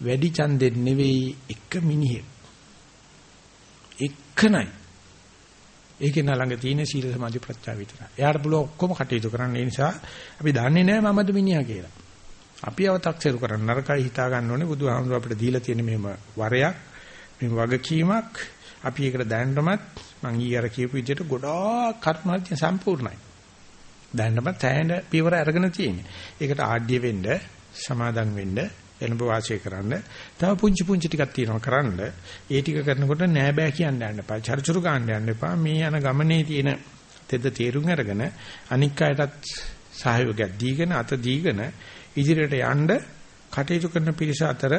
වැඩි ඡන්දෙන් නෙවෙයි එක මිනිහෙක් එක්කනයි ඒකේ ළඟ තියෙන සීල සමාධි ප්‍රත්‍යාව විතරයි. එයාට පුළුවන් ඔක්කොම කටයුතු කරන්න. ඒ නිසා අපි දන්නේ නැහැ මමද මිනිහා කියලා. අපි අව탁සේරු කරන්න නරකයි හිතා ගන්න ඕනේ බුදුහාමුදුර අපිට දීලා තියෙන මෙහෙම වරයක් මේ වගකීමක් අපි ඒකට දැනටමත් මං ඊ අර කියපු විදිහට ගොඩාක් කර්මාර්ථය සම්පූර්ණයි. දැනටමත් තැහෙන පියවර අරගෙන තියෙන්නේ. ඒකට ආඩ්‍ය වෙන්න, සමාදම් වෙන්න, එළඹ වාසය කරන්න. තව පුංචි පුංචි ටිකක් තියෙනවා කරන්න. ඒ ටික කරනකොට නෑ බෑ කියන්න යන්න එපා. චර්චුරු ගන්න යන්න එපා. මේ යන ගමනේ තියෙන තෙද තේරුම් අරගෙන අනික් අයටත් සහයෝගයක් දීගෙන අත දීගෙන ඉදිරියට යන්න කටයුතු කරන පිරිස අතර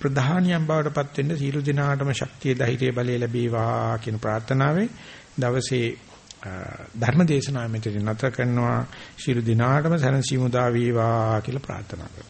ප්‍රධානියම් බවට පත් වෙන්න සීල දිනාටම ශක්තිය ධෛර්යය බලය ලැබේවා කියන ප්‍රාර්ථනාවෙන් දවසේ ධර්ම දේශනාව මෙතන නතර කරනවා. ශීල දිනාටම සනසීමු දා වේවා කියලා ප්‍රාර්ථනා කරනවා.